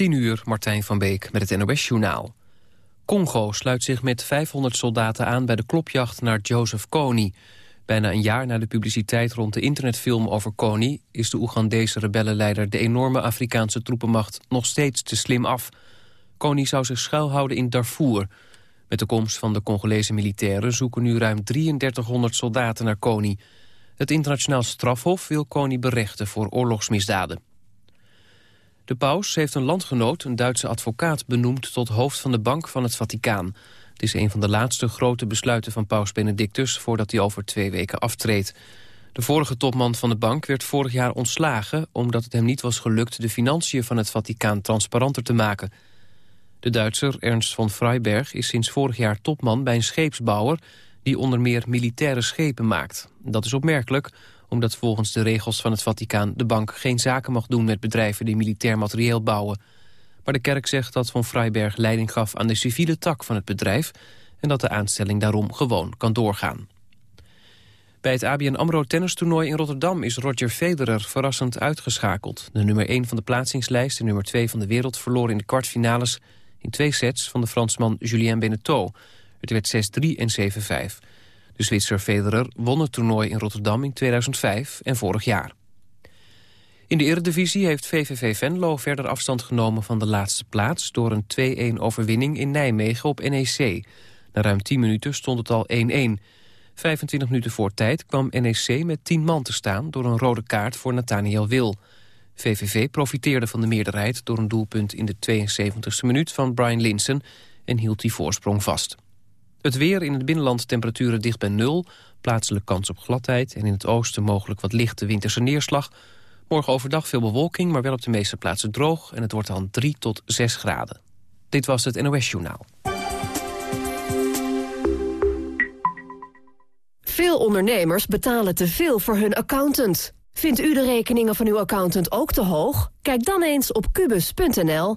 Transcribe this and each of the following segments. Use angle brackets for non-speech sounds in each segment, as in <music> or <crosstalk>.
10 uur, Martijn van Beek met het NOS-journaal. Congo sluit zich met 500 soldaten aan bij de klopjacht naar Joseph Kony. Bijna een jaar na de publiciteit rond de internetfilm over Kony... is de Oegandese rebellenleider de enorme Afrikaanse troepenmacht nog steeds te slim af. Kony zou zich schuilhouden in Darfur. Met de komst van de Congolese militairen zoeken nu ruim 3300 soldaten naar Kony. Het internationaal strafhof wil Kony berechten voor oorlogsmisdaden. De paus heeft een landgenoot, een Duitse advocaat, benoemd tot hoofd van de Bank van het Vaticaan. Het is een van de laatste grote besluiten van paus Benedictus voordat hij over twee weken aftreedt. De vorige topman van de bank werd vorig jaar ontslagen... omdat het hem niet was gelukt de financiën van het Vaticaan transparanter te maken. De Duitser Ernst von Freiberg is sinds vorig jaar topman bij een scheepsbouwer... die onder meer militaire schepen maakt. Dat is opmerkelijk, omdat volgens de regels van het Vaticaan... de bank geen zaken mag doen met bedrijven die militair materieel bouwen. Maar de kerk zegt dat Von Freiberg leiding gaf aan de civiele tak van het bedrijf... en dat de aanstelling daarom gewoon kan doorgaan. Bij het ABN AMRO tennistoernooi in Rotterdam is Roger Federer verrassend uitgeschakeld. De nummer 1 van de plaatsingslijst en nummer 2 van de wereld verloor in de kwartfinales in twee sets van de Fransman Julien Beneteau. Het werd 6-3 en 7-5. De Zwitser Federer won het toernooi in Rotterdam in 2005 en vorig jaar. In de Eredivisie heeft VVV Venlo verder afstand genomen van de laatste plaats... door een 2-1 overwinning in Nijmegen op NEC. Na ruim 10 minuten stond het al 1-1. 25 minuten voor tijd kwam NEC met 10 man te staan... door een rode kaart voor Nathaniel Wil. VVV profiteerde van de meerderheid door een doelpunt in de 72e minuut van Brian Linsen... en hield die voorsprong vast. Het weer in het binnenland temperaturen dicht bij nul. Plaatselijk kans op gladheid en in het oosten mogelijk wat lichte winterse neerslag. Morgen overdag veel bewolking, maar wel op de meeste plaatsen droog. En het wordt dan 3 tot 6 graden. Dit was het NOS Journaal. Veel ondernemers betalen te veel voor hun accountant. Vindt u de rekeningen van uw accountant ook te hoog? Kijk dan eens op kubus.nl.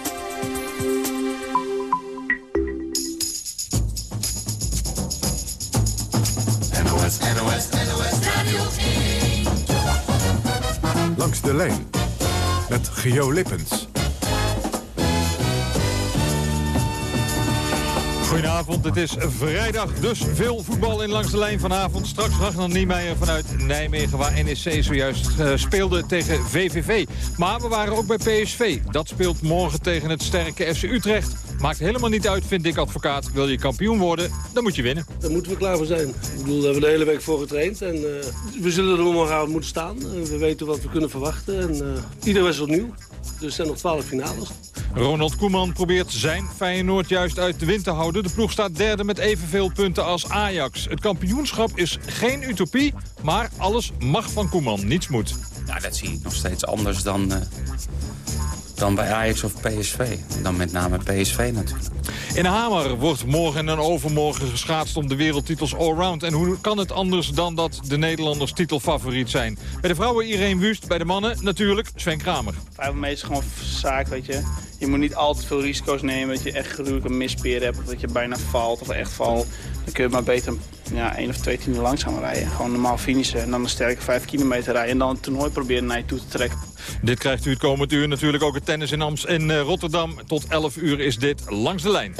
NOS, NOS, NOS Radio 1. Langs de lijn met Geo Lippens. Goedenavond, het is vrijdag, dus veel voetbal in langs de lijn vanavond. Straks Ragnar Niemeyer vanuit Nijmegen, waar NEC zojuist uh, speelde tegen VVV. Maar we waren ook bij PSV. Dat speelt morgen tegen het sterke FC Utrecht. Maakt helemaal niet uit, vind ik advocaat. Wil je kampioen worden, dan moet je winnen. Daar moeten we klaar voor zijn. Ik bedoel, daar hebben we de hele week voor getraind. En, uh, we zullen er morgenavond moeten staan. En we weten wat we kunnen verwachten. En, ieder was opnieuw. Dus er zijn nog twaalf finales. Ronald Koeman probeert zijn Feyenoord juist uit de wind te houden. De ploeg staat derde met evenveel punten als Ajax. Het kampioenschap is geen utopie, maar alles mag van Koeman. Niets moet. Ja, dat zie ik nog steeds anders dan, uh, dan bij Ajax of PSV. Dan met name PSV natuurlijk. In Hamer wordt morgen en overmorgen geschaatst om de wereldtitels allround. En hoe kan het anders dan dat de Nederlanders titelfavoriet zijn? Bij de vrouwen Irene Wust, bij de mannen natuurlijk Sven Kramer. Vijf meest gewoon zaak, weet je. Je moet niet al te veel risico's nemen dat je echt gruwelijk een hebt. Of dat je bijna valt of echt valt. Dan kun je maar beter ja, één of twee tienden langzamer rijden. Gewoon normaal finishen en dan een sterke vijf kilometer rijden. En dan het toernooi proberen naar je toe te trekken. Dit krijgt u het komend uur natuurlijk ook het tennis in, Amst in uh, Rotterdam. Tot 11 uur is dit langs de lijn.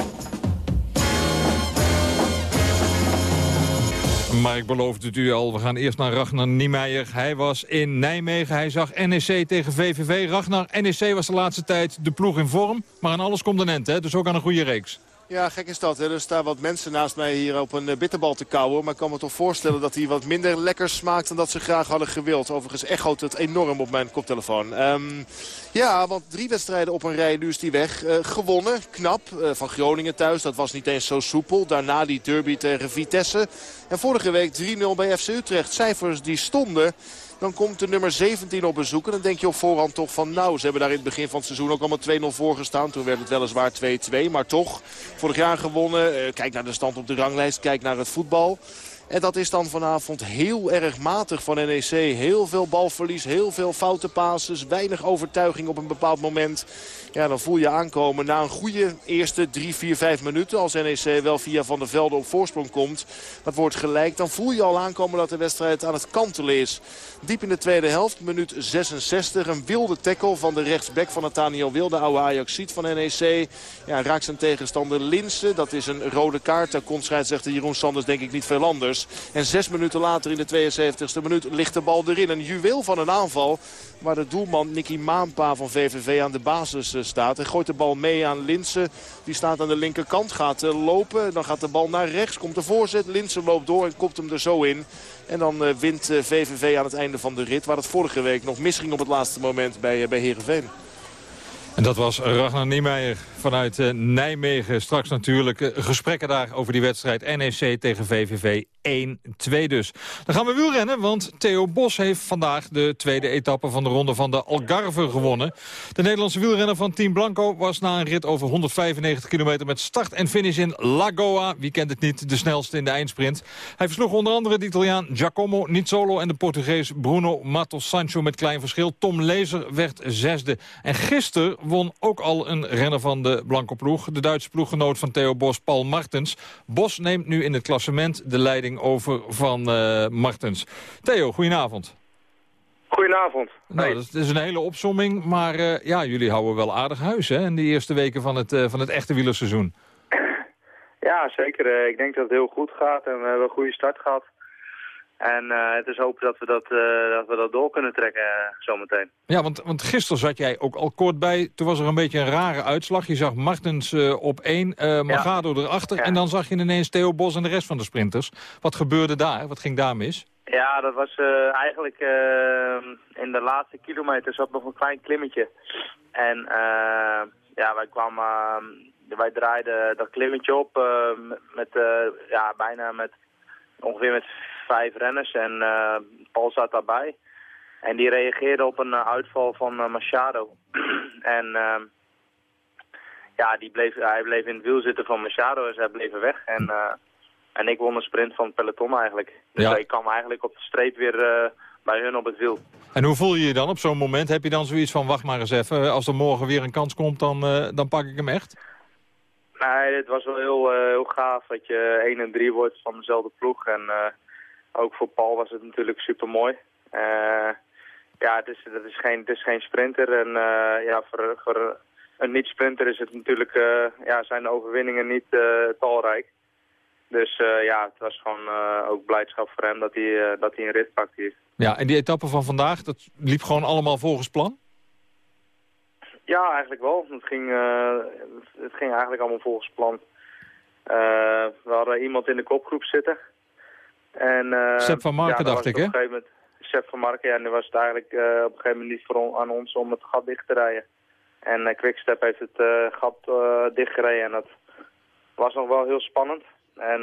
Maar ik beloofde het u al, we gaan eerst naar Ragnar Niemeyer. Hij was in Nijmegen, hij zag NEC tegen VVV. Ragnar, NEC was de laatste tijd de ploeg in vorm. Maar aan alles komt een end, hè? dus ook aan een goede reeks. Ja, gek is dat. Hè? Er staan wat mensen naast mij hier op een bitterbal te kauwen. Maar ik kan me toch voorstellen dat hij wat minder lekker smaakt dan dat ze graag hadden gewild. Overigens echoot het enorm op mijn koptelefoon. Um, ja, want drie wedstrijden op een rij, nu is die weg. Uh, gewonnen, knap, uh, van Groningen thuis. Dat was niet eens zo soepel. Daarna die derby tegen Vitesse. En vorige week 3-0 bij FC Utrecht. Cijfers die stonden... Dan komt de nummer 17 op bezoek. En dan denk je op voorhand toch van nou, ze hebben daar in het begin van het seizoen ook allemaal 2-0 voor gestaan. Toen werd het weliswaar 2-2, maar toch vorig jaar gewonnen. Eh, kijk naar de stand op de ranglijst, kijk naar het voetbal. En dat is dan vanavond heel erg matig van NEC. Heel veel balverlies, heel veel foute passes, weinig overtuiging op een bepaald moment. Ja, dan voel je aankomen na een goede eerste 3, 4, 5 minuten. Als NEC wel via Van der Velde op voorsprong komt. Dat wordt gelijk. Dan voel je al aankomen dat de wedstrijd aan het kantelen is. Diep in de tweede helft, minuut 66. Een wilde tackle van de rechtsback van Nathaniel Wilde. Oude Ajax-ziet van NEC. Ja, raakt zijn tegenstander Linsen. Dat is een rode kaart. Daar komt scheidsrechter Jeroen Sanders denk ik niet veel anders. En zes minuten later in de 72e minuut ligt de bal erin. Een juweel van een aanval waar de doelman Nicky Maanpa van VVV aan de basis eh, staat. Hij gooit de bal mee aan Linsen. Die staat aan de linkerkant, gaat eh, lopen. Dan gaat de bal naar rechts, komt de voorzet. Linsen loopt door en kopt hem er zo in. En dan eh, wint VVV aan het einde van de rit. Waar het vorige week nog misging op het laatste moment bij, bij Heerenveen. En dat was Ragnar Niemeyer vanuit uh, Nijmegen. Straks natuurlijk uh, gesprekken daar over die wedstrijd NEC tegen VVV 1-2 dus. Dan gaan we wielrennen, want Theo Bos heeft vandaag de tweede etappe van de ronde van de Algarve gewonnen. De Nederlandse wielrenner van Team Blanco was na een rit over 195 kilometer met start en finish in Lagoa. Wie kent het niet, de snelste in de eindsprint. Hij versloeg onder andere de Italiaan Giacomo Nizzolo en de Portugees Bruno Matos Sancho met klein verschil. Tom Lezer werd zesde. En gisteren won ook al een renner van de de Blanco ploeg. De Duitse ploeggenoot van Theo Bos, Paul Martens. Bos neemt nu in het klassement de leiding over van uh, Martens. Theo, goedenavond. Goedenavond. Nou, dat is een hele opsomming, maar uh, ja, jullie houden wel aardig huis hè, in de eerste weken van het, uh, van het echte wielerseizoen. Ja, zeker. Ik denk dat het heel goed gaat en we hebben een goede start gehad. En uh, het is hopen dat we dat, uh, dat we dat door kunnen trekken uh, zometeen. Ja, want, want gisteren zat jij ook al kort bij. Toen was er een beetje een rare uitslag. Je zag Martens op één, Magado ja. erachter. Ja. En dan zag je ineens Theo Bos en de rest van de sprinters. Wat gebeurde daar? Wat ging daar mis? Ja, dat was eigenlijk in de laatste kilometer zat nog een klein klimmetje. En ja, wij kwamen, wij draaiden dat klimmetje op met, ja, bijna met ongeveer met vijf renners en uh, Paul zat daarbij. En die reageerde op een uh, uitval van uh, Machado. <clears throat> en ehm, ja, die bleef, hij bleef in het wiel zitten van Machado en zij bleven weg. En, en ik won een sprint van het peloton eigenlijk. Dus ja. ik kwam eigenlijk op de streep weer bij hun op het wiel. En hoe voel je je dan op zo'n moment? Heb je dan zoiets van, wacht maar eens even, als er morgen weer een kans komt, dan, dan pak ik hem echt? Nee, het was wel heel, heel gaaf dat je 1 en 3 wordt van dezelfde ploeg. En ook voor Paul was het natuurlijk super mooi. Uh, ja, het is, het, is geen, het is geen sprinter. En uh, ja, voor, voor een niet-sprinter is het natuurlijk, uh, ja, zijn de overwinningen niet talrijk. Dus ja, het was gewoon ook blijdschap voor hem dat hij, dat hij een rit pakt hier. Ja, en die etappe van vandaag, dat liep gewoon allemaal volgens plan? Ja, eigenlijk wel. Het ging, het ging eigenlijk allemaal volgens plan. we hadden iemand in de kopgroep zitten. En, uh, Sepp van Marken ja, dacht ik, hè? Op een moment, Sepp van Marken, ja, en nu was het eigenlijk uh, op een gegeven moment niet voor on, aan ons om het gat dicht te rijden. En uh, Quickstep heeft het uh, gat dichtgereden en dat was nog wel heel spannend. En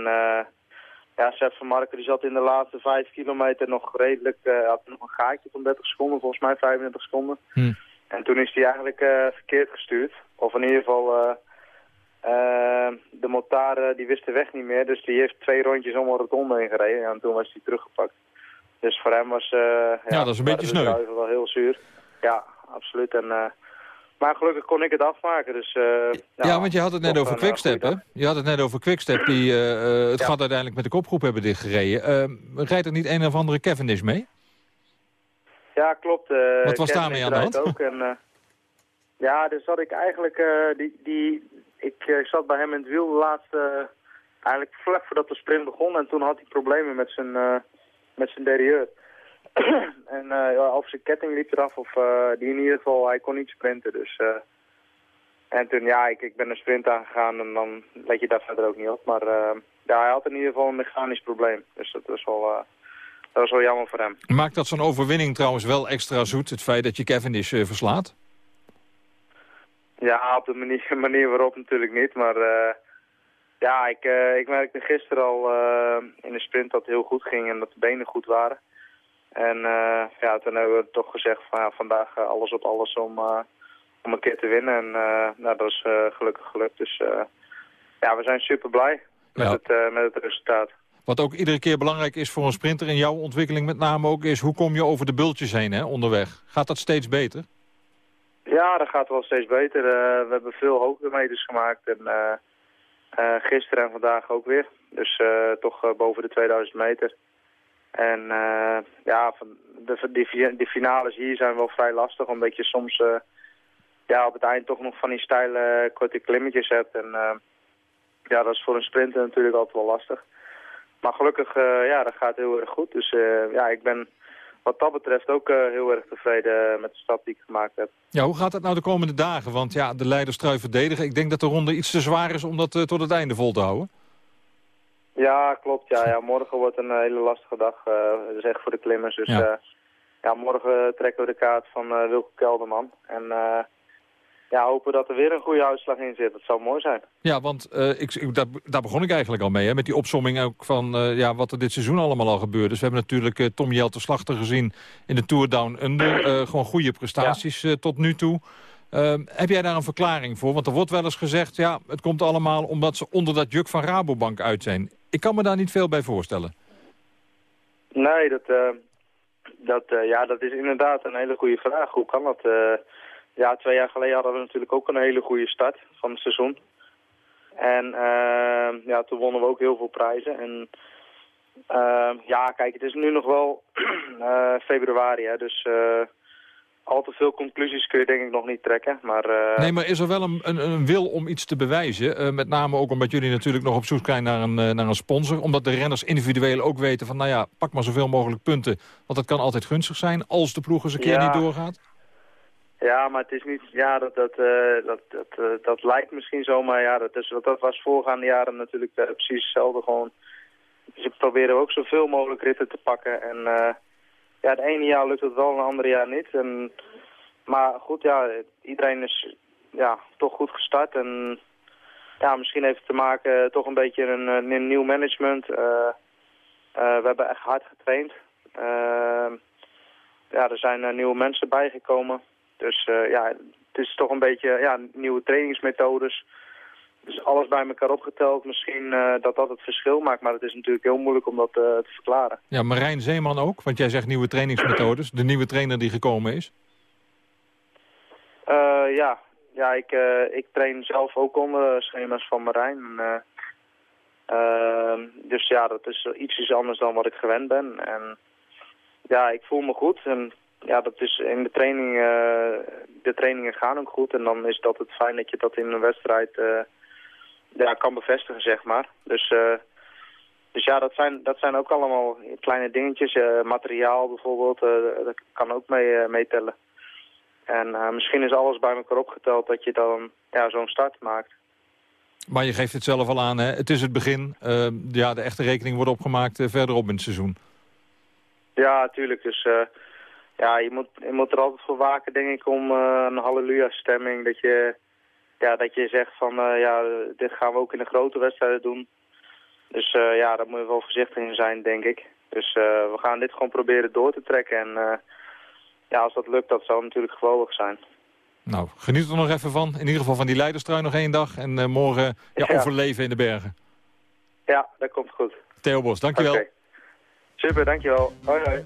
ja, Sepp van Marken die zat in de laatste vijf kilometer nog redelijk, had nog een gaatje van 30 seconden, volgens mij 35 seconden. Hm. En toen is hij eigenlijk verkeerd gestuurd. Of in ieder geval uh, de motar die wist de weg niet meer, dus die heeft twee rondjes om een rotonde ingereden en toen was hij teruggepakt. Dus voor hem was... Uh, ja, ja, dat is een beetje sneu. wel heel zuur. Ja, absoluut. En, uh, maar gelukkig kon ik het afmaken, dus... ja, ja, want je had het net over Quickstep, hè? Je had het net over Quickstep, die het ja. gat uiteindelijk met de kopgroep hebben dichtgereden. Ehm, rijdt er niet een of andere Cavendish mee? Ja, klopt. Wat was daarmee aan de hand? Ook en, ja, dus had ik eigenlijk... die, die, ik uh, zat bij hem in het wiel de laatste, eigenlijk vlak voordat de sprint begon. En toen had hij problemen met zijn, uh, met zijn derieur. <clears throat> en ja, of zijn ketting liep eraf of die in ieder geval, hij kon niet sprinten. Dus, en toen, ja, ik, ik ben een sprint aangegaan en dan let je daar verder ook niet op. Maar ja, hij had in ieder geval een mechanisch probleem. Dus dat was wel... dat was wel jammer voor hem. Maakt dat zo'n overwinning trouwens wel extra zoet, het feit dat je Cavendish uh, verslaat? Ja, op de manier, <laughs> manier waarop natuurlijk niet. Maar uh, ja, ik, uh, ik merkte gisteren al uh, in de sprint dat het heel goed ging en dat de benen goed waren. En ja, toen hebben we toch gezegd van ja, vandaag alles op alles om, om een keer te winnen. En nou, dat is gelukkig gelukt. Dus ja, we zijn super blij met, Ja. het, met het resultaat. Wat ook iedere keer belangrijk is voor een sprinter... in jouw ontwikkeling met name ook is... hoe kom je over de bultjes heen hè, onderweg? Gaat dat steeds beter? Ja, dat gaat wel steeds beter. Eh, we hebben veel hoogtemeters gemaakt. En eh, gisteren en vandaag ook weer. Dus toch boven de 2000 meter. En ja, van de, die, fi- die finales hier zijn wel vrij lastig. Omdat je soms ja, op het eind toch nog van die steile korte klimmetjes hebt. En ja, dat is voor een sprinter natuurlijk altijd wel lastig. Maar gelukkig, ja, dat gaat heel erg goed. Dus ja, ik ben wat dat betreft ook eh, heel erg tevreden met de stap die ik gemaakt heb. Ja, hoe gaat het nou de komende dagen? Want ja, de leiderstrui verdedigen. Ik denk dat de ronde iets te zwaar is om dat eh, tot het einde vol te houden. Ja, klopt. Ja, ja, morgen wordt een eh, hele lastige dag. eh dat is echt voor de klimmers. Dus Ja. ja, ja morgen trekken we de kaart van eh Wilco Kelderman. En eh, ja, hopen dat er weer een goede uitslag in zit. Dat zou mooi zijn. Ja, want eh, ik, ik, daar, daar begon ik eigenlijk al mee. Hè, met die opsomming ook van eh, ja, wat er dit seizoen allemaal al gebeurd is. We hebben natuurlijk eh, Tom Jelte Slachter gezien in de Tour Down Under. Gewoon goede prestaties tot nu toe. Ehm, heb jij daar een verklaring voor? Want er wordt wel eens gezegd... ja, het komt allemaal omdat ze onder dat juk van Rabobank uit zijn. Ik kan me daar niet veel bij voorstellen. Nee, dat, dat, ja, dat is inderdaad een hele goede vraag. Hoe kan dat? Ja, twee jaar geleden hadden we natuurlijk ook een hele goede start van het seizoen. En eh, ja, toen wonnen we ook heel veel prijzen. En eh, ja, kijk, het is nu nog wel <clears throat> eh, februari, hè, dus eh, al te veel conclusies kun je denk ik nog niet trekken. Maar eh, Nee, maar is er wel een, een, een wil om iets te bewijzen? Met name ook omdat jullie natuurlijk nog op zoek zijn naar een, naar een sponsor. Omdat de renners individueel ook weten van... nou ja, pak maar zoveel mogelijk punten. Want dat kan altijd gunstig zijn als de ploeg eens een keer Ja. niet doorgaat. Ja, maar het is niet. Ja, dat, dat, eh, dat, dat, eh, dat lijkt misschien zo, maar ja, dat, is, dat was voorgaande jaren natuurlijk eh, precies hetzelfde. Gewoon. Ze proberen ook zoveel mogelijk ritten te pakken. En ja, het ene jaar lukt het wel, het andere jaar niet. En, maar goed, ja, iedereen is ja, toch goed gestart. En ja, misschien heeft het te maken toch een beetje een, een, nieuw management. We hebben echt hard getraind. Ja, er zijn nieuwe mensen bijgekomen. Dus eh, ja, het is toch een beetje ja, nieuwe trainingsmethodes. Dus alles bij elkaar opgeteld. Misschien eh, dat dat het verschil maakt. Maar het is natuurlijk heel moeilijk om dat eh, te verklaren. Ja, Marijn Zeeman ook, want jij zegt nieuwe trainingsmethodes. De nieuwe trainer die gekomen is. Ja, ja ik, ik train zelf ook onder schema's van Marijn. En, eh, ehm, dus ja, dat is iets anders dan wat ik gewend ben. En ja, ik voel me goed. En ja, dat is in de training, eh, de trainingen gaan ook goed. En dan is dat het fijn dat je dat in een wedstrijd eh, ja, kan bevestigen, zeg maar. Dus, eh, dus ja, dat zijn, dat zijn ook allemaal kleine dingetjes. Materiaal bijvoorbeeld, dat kan ook mee, meetellen. En misschien is alles bij elkaar opgeteld dat je dan ja, zo'n start maakt. Maar je geeft het zelf al aan, hè? het is het begin. Eh, ja, de echte rekening wordt opgemaakt verderop in het seizoen. Ja, tuurlijk. Dus ja, je moet, je moet er altijd voor waken, denk ik, om eh, een halleluja-stemming. Dat je, ja, dat je zegt van, eh, ja, dit gaan we ook in de grote wedstrijden doen. Dus eh, ja, daar moet je wel voorzichtig in zijn, denk ik. Dus we gaan dit gewoon proberen door te trekken. En ja, als dat lukt, dat zou natuurlijk geweldig zijn. Nou, geniet er nog even van. In ieder geval van die leiderstrui nog één dag. En morgen ja, Ja. overleven in de bergen. Ja, dat komt goed. Theo Bos, dankjewel. Oké. Super, dankjewel. Hoi, hoi.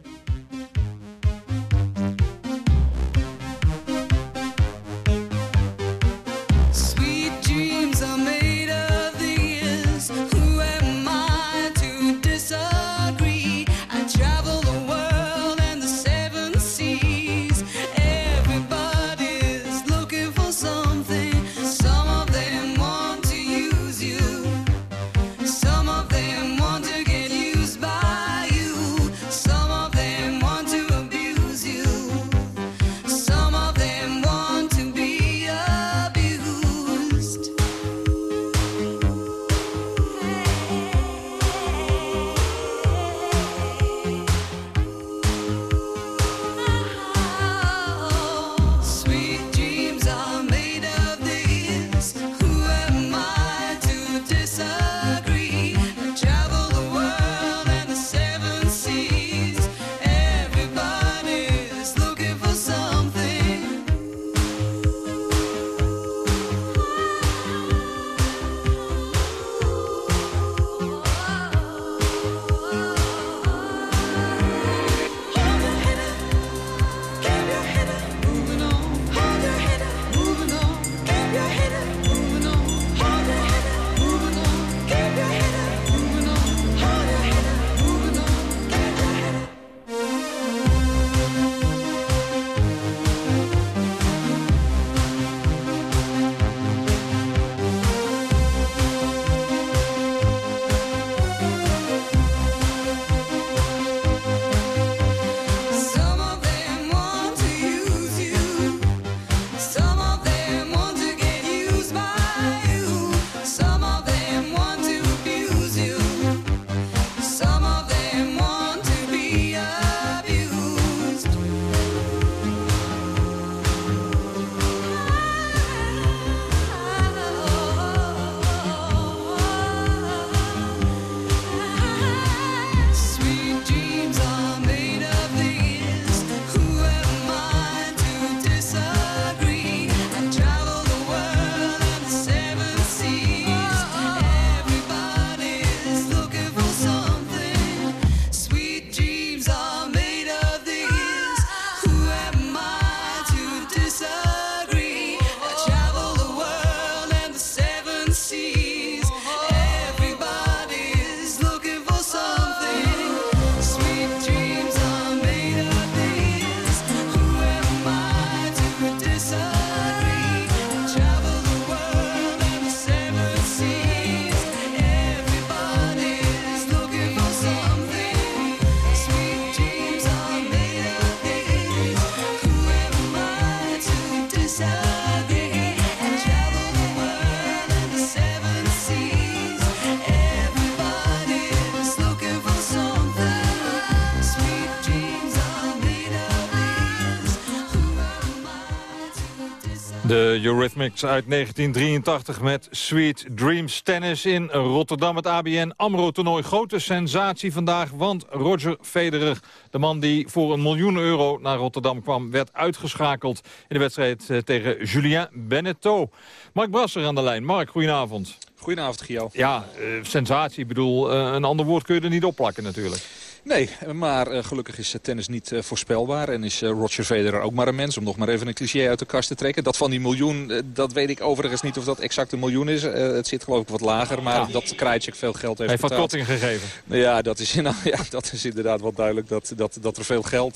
Eurythmics uit 1983 met Sweet Dreams Tennis in Rotterdam. Het ABN AMRO-toernooi. Grote sensatie vandaag, want Roger Federer... de man die voor een miljoen euro naar Rotterdam kwam... werd uitgeschakeld in de wedstrijd eh, tegen Julien Beneteau. Mark Brasser aan de lijn. Mark, goedenavond. Goedenavond, Gio. Ja, eh, sensatie. Ik bedoel, eh, een ander woord kun je er niet opplakken natuurlijk. Nee, maar eh, gelukkig is eh, tennis niet eh, voorspelbaar. En is Roger Federer ook maar een mens, om nog maar even een cliché uit de kast te trekken. Dat van die miljoen, dat weet ik overigens niet of dat exact een miljoen is. Het zit geloof ik wat lager, maar dat Krajicek veel geld heeft Hij heeft wat korting gegeven. Ja dat, is, nou, <laughs> ja, dat is inderdaad wel duidelijk. Dat, dat, dat er veel geld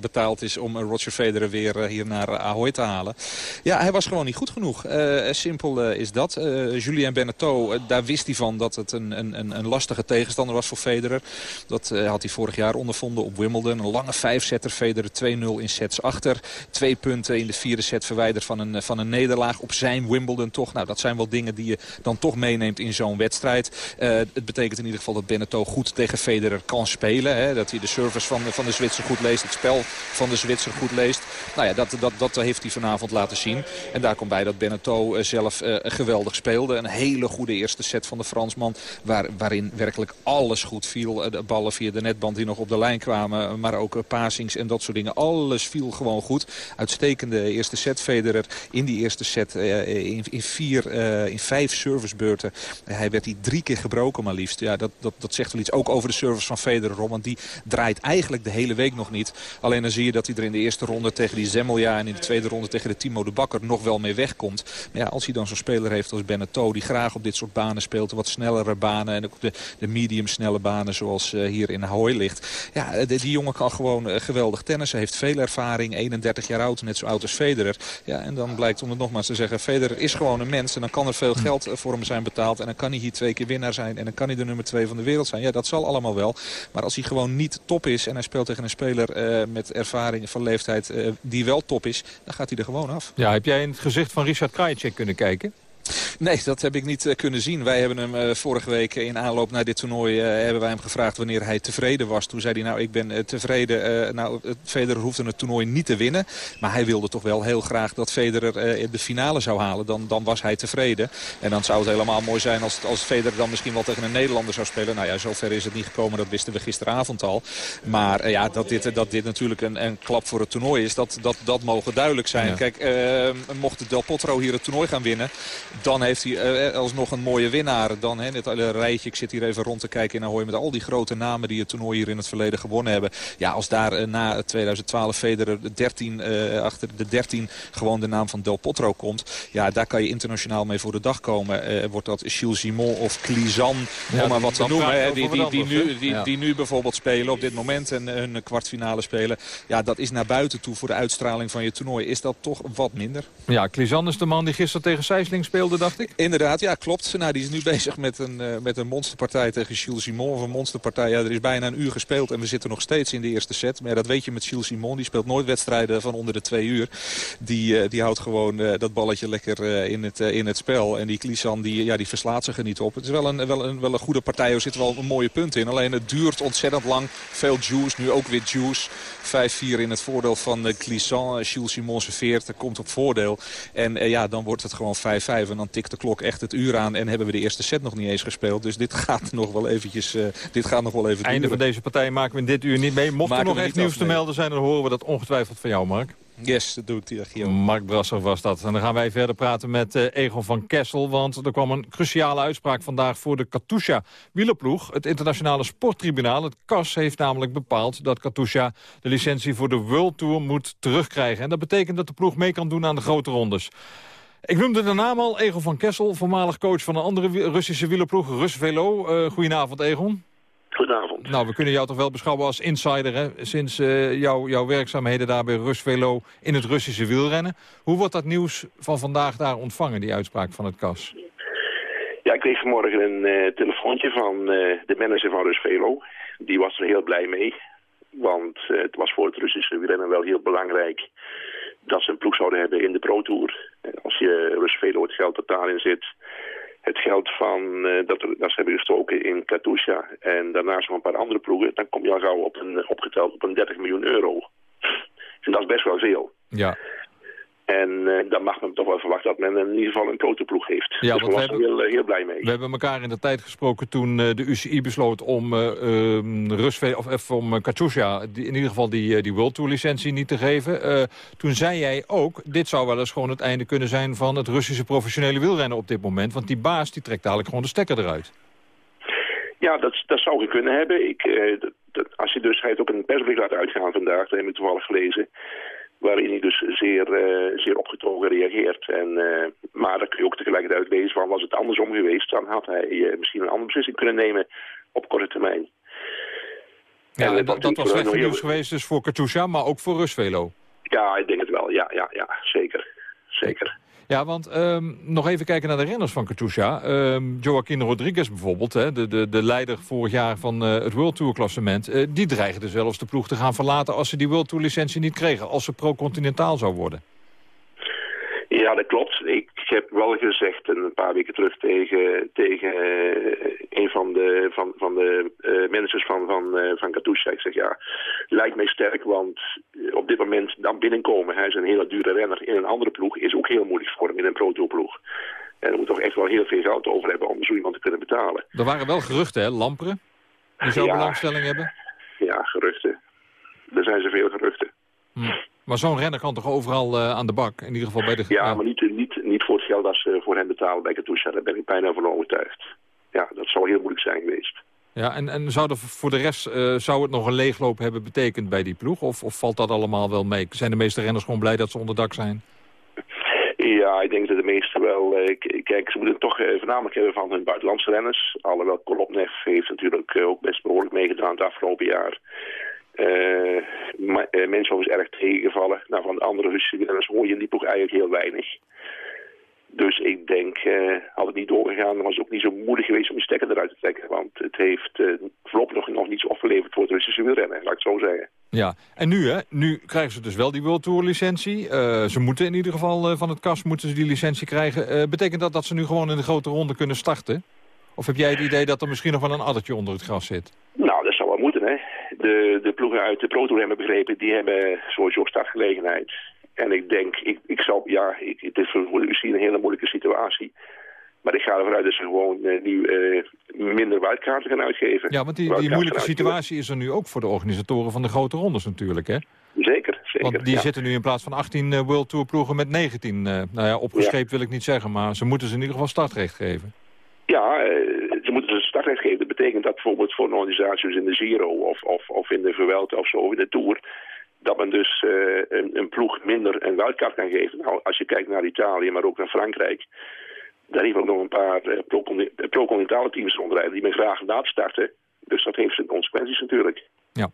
betaald is om Roger Federer weer hier naar Ahoy te halen. Ja, hij was gewoon niet goed genoeg. Simpel is dat. Julien Beneteau, daar wist hij van dat het een, een, een- een lastige tegenstander was voor Federer. Dat eh, had hij vorig jaar ondervonden op Wimbledon. Een lange vijfzetter, Federer 2-0 in sets achter. Twee punten in de vierde set verwijderd van een, van een nederlaag op zijn Wimbledon toch. Nou, dat zijn wel dingen die je dan toch meeneemt in zo'n wedstrijd. Eh, het betekent in ieder geval dat Beneteau goed tegen Federer kan spelen. Hè? Dat hij de service van, van de Zwitser goed leest. Het spel van de Zwitser goed leest. Nou ja, dat, dat, dat heeft hij vanavond laten zien. En daar komt bij dat Beneteau eh, zelf eh, geweldig speelde. Een hele goede eerste set van de Fransman. Waar, waarin werkelijk alles goed viel. Eh, De ballen via de netband die nog op de lijn kwamen. Maar ook eh, passings en dat soort dingen. Alles viel gewoon goed. Uitstekende eerste set. Federer in die eerste set eh, in, in, vier, eh, in vijf servicebeurten. Eh, hij werd die drie keer gebroken maar liefst. Ja, dat, dat, dat zegt wel iets. Ook over de service van Federer. Want die draait eigenlijk de hele week nog niet. Alleen dan zie je dat hij er in de eerste ronde tegen die Zemmelja... en in de tweede ronde tegen de Timo de Bakker nog wel mee wegkomt. Maar ja, als hij dan zo'n speler heeft als Beneteau... die graag op dit soort banen speelt, wat snellere banen... en ook de, de medium snelle banen zoals eh, hier in Ligt. Ja, eh, die, die jongen kan gewoon eh, geweldig tennissen. Heeft veel ervaring, 31 jaar oud, net zo oud als Federer. Ja, en dan blijkt om het nogmaals te zeggen... Federer is gewoon een mens en dan kan er veel geld eh, voor hem zijn betaald... en dan kan hij hier twee keer winnaar zijn... en dan kan hij de nummer twee van de wereld zijn. Ja, dat zal allemaal wel. Maar als hij gewoon niet top is... en hij speelt tegen een speler met ervaring van leeftijd... die wel top is, dan gaat hij er gewoon af. Ja, heb jij in het gezicht van Richard Krajicek kunnen kijken? Nee, dat heb ik niet eh, kunnen zien. Wij hebben hem eh, vorige week in aanloop naar dit toernooi... eh, hebben wij hem gevraagd wanneer hij tevreden was. Toen zei hij, nou, ik ben tevreden. Nou, Federer hoefde het toernooi niet te winnen. Maar hij wilde toch wel heel graag dat Federer de finale zou halen. Dan, dan was hij tevreden. En dan zou het helemaal mooi zijn als, als Federer dan misschien wel tegen een Nederlander zou spelen. Nou ja, zover is het niet gekomen. Dat wisten we gisteravond al. Maar ja, dat dit, dat dit natuurlijk een, een klap voor het toernooi is, dat, dat, dat mogen duidelijk zijn. Ja. Kijk, mocht Del Potro hier het toernooi gaan winnen... dan heeft hij eh, alsnog een mooie winnaar. Dan hè, het hele rijtje, ik zit hier even rond te kijken in Ahoy... met al die grote namen die het toernooi hier in het verleden gewonnen hebben. Ja, als daar eh, na 2012 Federer de 13, eh, achter de 13 gewoon de naam van Del Potro komt... ja, daar kan je internationaal mee voor de dag komen. Eh, wordt dat Gilles Simon of Clizan, Ja, om maar wat te noemen. hè, die, die, die, nu, die, Ja. die nu bijvoorbeeld spelen op dit moment en hun kwartfinale spelen. Ja, dat is naar buiten toe voor de uitstraling van je toernooi. Is dat toch wat minder? Ja, Clizan is de man die gisteren tegen Sijsling speelde, dacht ik. Inderdaad, ja, klopt. Nou, die is nu <laughs> bezig met een, eh, met een monsterpartij tegen Gilles Simon. Of een monsterpartij, ja, er is bijna een uur gespeeld en we zitten nog steeds in de eerste set. Maar dat weet je met Gilles Simon. Die speelt nooit wedstrijden van onder de twee uur. Die, eh, die houdt gewoon eh, dat balletje lekker in, het, in het spel. En die Klisan, die, ja, die verslaat zich er niet op. Het is wel een, wel een, wel een goede partij. Er zitten wel een mooie punten in. Alleen het duurt ontzettend lang. Veel juice, nu ook weer juice. 5-4 in het voordeel van uh, Clisan. Gilles Simon serveert, er komt op voordeel. En ja, dan wordt het gewoon 5-5. En dan tikt de klok echt het uur aan. En hebben we de eerste set nog niet eens gespeeld. Dus dit gaat nog wel eventjes, eh, dit gaat nog wel even Einde van deze partij maken we in dit uur niet mee. Mocht er nog echt nieuws af, te nee. melden zijn, dan horen we dat ongetwijfeld van jou, Mark. Yes, dat doe ik die Gio. Mark Brasser was dat. En dan gaan wij verder praten met eh, Egon van Kessel. Want er kwam een cruciale uitspraak vandaag voor de Katusha wielerploeg. Het internationale sporttribunaal, het CAS, heeft namelijk bepaald... dat Katusha de licentie voor de World Tour moet terugkrijgen. En dat betekent dat de ploeg mee kan doen aan de grote rondes. Ik noemde de naam al, Egon van Kessel, voormalig coach van een andere Russische wielerploeg, Rus Velo. Eh, goedenavond, Egon. Goedenavond. Nou, we kunnen jou toch wel beschouwen als insider, hè? Sinds eh, jouw- jouw werkzaamheden daar bij Rus Velo in het Russische wielrennen. Hoe wordt dat nieuws van vandaag daar ontvangen, die uitspraak van het KAS? Ja, ik kreeg vanmorgen een eh, telefoontje van de manager van Rusvelo. Die was er heel blij mee. Want het was voor het Russische wielrennen wel heel belangrijk dat ze een ploeg zouden hebben in de Pro Tour. Als je Rusvelo het geld dat daarin zit, het geld van, eh, dat, er- dat ze hebben gestoken in Katusha en daarnaast nog een paar andere ploegen, dan kom je al gauw op een, opgeteld op een 30 miljoen euro. En dat is best wel veel. Ja. En eh, dan mag men toch wel verwachten dat men in ieder geval een protoploeg heeft. Ja, dus want we er heel, eh, heel blij mee. We hebben elkaar in de tijd gesproken toen eh, de UCI besloot om eh um, Rusve of even om uh, Katusha die, in ieder geval die, die World Tour licentie niet te geven. Toen zei jij ook, dit zou wel eens gewoon het einde kunnen zijn van het Russische professionele wielrennen op dit moment. Want die baas die trekt dadelijk gewoon de stekker eruit. Ja, dat, dat zou je kunnen hebben. Ik, dat- als je dus, hij ook een persbericht laten uitgaan vandaag, dat heb ik toevallig gelezen. Waarin hij dus zeer, eh, zeer opgetogen reageert. En, eh, maar dan kun je ook tegelijkertijd lezen van, was het andersom geweest, dan had hij eh, misschien een andere beslissing kunnen nemen op korte termijn. Ja, En en dat was wel slecht heel- nieuws geweest dus voor Katusha, maar ook voor Rusvelo. Ja, ik denk het wel. Ja, ja, ja, zeker. Zeker. Ja, want ehm, nog even kijken naar de renners van Katusha. Ehm Joaquin Rodriguez bijvoorbeeld, hè, de, de, de leider vorig jaar van eh, het World Tour klassement... eh, die dreigde zelfs de ploeg te gaan verlaten als ze die World Tour licentie niet kregen. Als ze pro-continentaal zou worden. Ja, dat klopt. Ik heb wel gezegd een paar weken terug tegen, tegen eh, een van de, van, van de eh, managers van, van, eh, van Katusha. Ik zeg ja, lijkt mij sterk, want op dit moment dan binnenkomen. Hij is een hele dure renner in een andere ploeg. Is ook heel moeilijk voor hem in een pro-tourploeg. En er moet toch echt wel heel veel geld over hebben om zo iemand te kunnen betalen. Er waren wel geruchten, hè, Lamperen? Die zou Ja. belangstelling hebben. Ja, geruchten. Er zijn zoveel geruchten. Maar zo'n renner kan toch overal eh, aan de bak? In ieder geval bij de... Ja, maar niet, niet, niet voor het geld dat ze voor hem betalen bij Katusha. Daar ben ik bijna van overtuigd. Ja, dat zou heel moeilijk zijn geweest. Ja, en, en zou er voor de rest eh, zou het nog een leegloop hebben betekend bij die ploeg? Of, of valt dat allemaal wel mee? Zijn de meeste renners gewoon blij dat ze onder dak zijn? Ja, ik denk dat de meesten wel... eh, kijk, ze moeten het toch eh, voornamelijk hebben van hun buitenlandse renners. Alhoewel Kolopnev heeft natuurlijk eh, ook best behoorlijk meegedaan het afgelopen jaar. Eh maar, is erg tegengevallen. Nou, van de andere Russische renners hoor je in die ploeg eigenlijk heel weinig. Dus ik denk, eh, had het niet doorgegaan, dan was het ook niet zo moeilijk geweest om die stekker eruit te trekken. Want het heeft eh, voorlopig nog, niets opgeleverd voor het Russische wielrennen, laat ik het zo zeggen. Ja, en nu hè? Nu krijgen ze dus wel die World Tour licentie. Ze moeten in ieder geval van het kas moeten ze die licentie krijgen. Betekent dat dat ze nu gewoon in de grote ronde kunnen starten? Of heb jij het idee dat er misschien nog wel een addertje onder het gras zit? Nou, dat zou wel moeten, hè. De, de ploegen uit de Pro Tour hebben begrepen, die hebben sowieso startgelegenheid. En ik denk, ik, ik zou, ja, ik, het is voor UCI een hele moeilijke situatie. Maar ik ga ervan uit dat ze gewoon eh, nu eh, minder wildkaarten gaan uitgeven. Ja, want die, die moeilijke situatie is er nu ook voor de organisatoren van de grote rondes natuurlijk, hè? Zeker, zeker. Want die ja. zitten nu in plaats van 18 eh, World Tour ploegen met 19. eh, nou ja, opgescheept wil ik niet zeggen, maar ze moeten ze in ieder geval startrecht geven. Ja, eh, ze moeten ze Dat betekent dat bijvoorbeeld voor een organisatie in de Giro of, of, of in de Vuelta of zo, in de Tour, dat men dus eh, een, een ploeg minder een wildcard kan geven. Nou, als je kijkt naar Italië, maar ook naar Frankrijk, daar heeft ook nog een paar eh, pro-continentale teams rondrijden die men graag laat starten. Dus dat heeft zijn consequenties natuurlijk. Ja.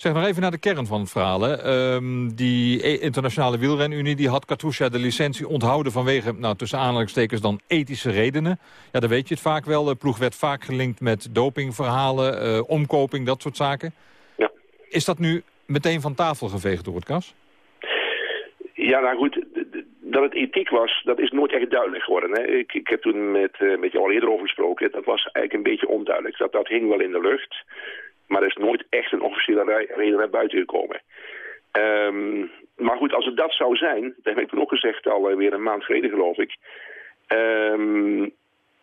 Zeg nog even naar de kern van het verhaal. Hè. Ehm, die e- internationale wielrenunie die had Katusha de licentie onthouden vanwege, nou, tussen aanhalingstekens dan ethische redenen. Ja, dan weet je het vaak wel. De ploeg werd vaak gelinkt met dopingverhalen, eh, omkoping, dat soort zaken. Ja. Is dat nu meteen van tafel geveegd door het kas? Ja, nou goed, dat het ethiek was, dat is nooit echt duidelijk geworden. Hè. Ik, ik heb toen met, eh, met je al eerder over gesproken. Dat was eigenlijk een beetje onduidelijk. Dat, dat hing wel in de lucht. Maar er is nooit echt een officiële reden naar buiten gekomen. Ehm, maar goed, als het dat zou zijn, dat heb ik toen ook gezegd alweer een maand geleden geloof ik. Ehm,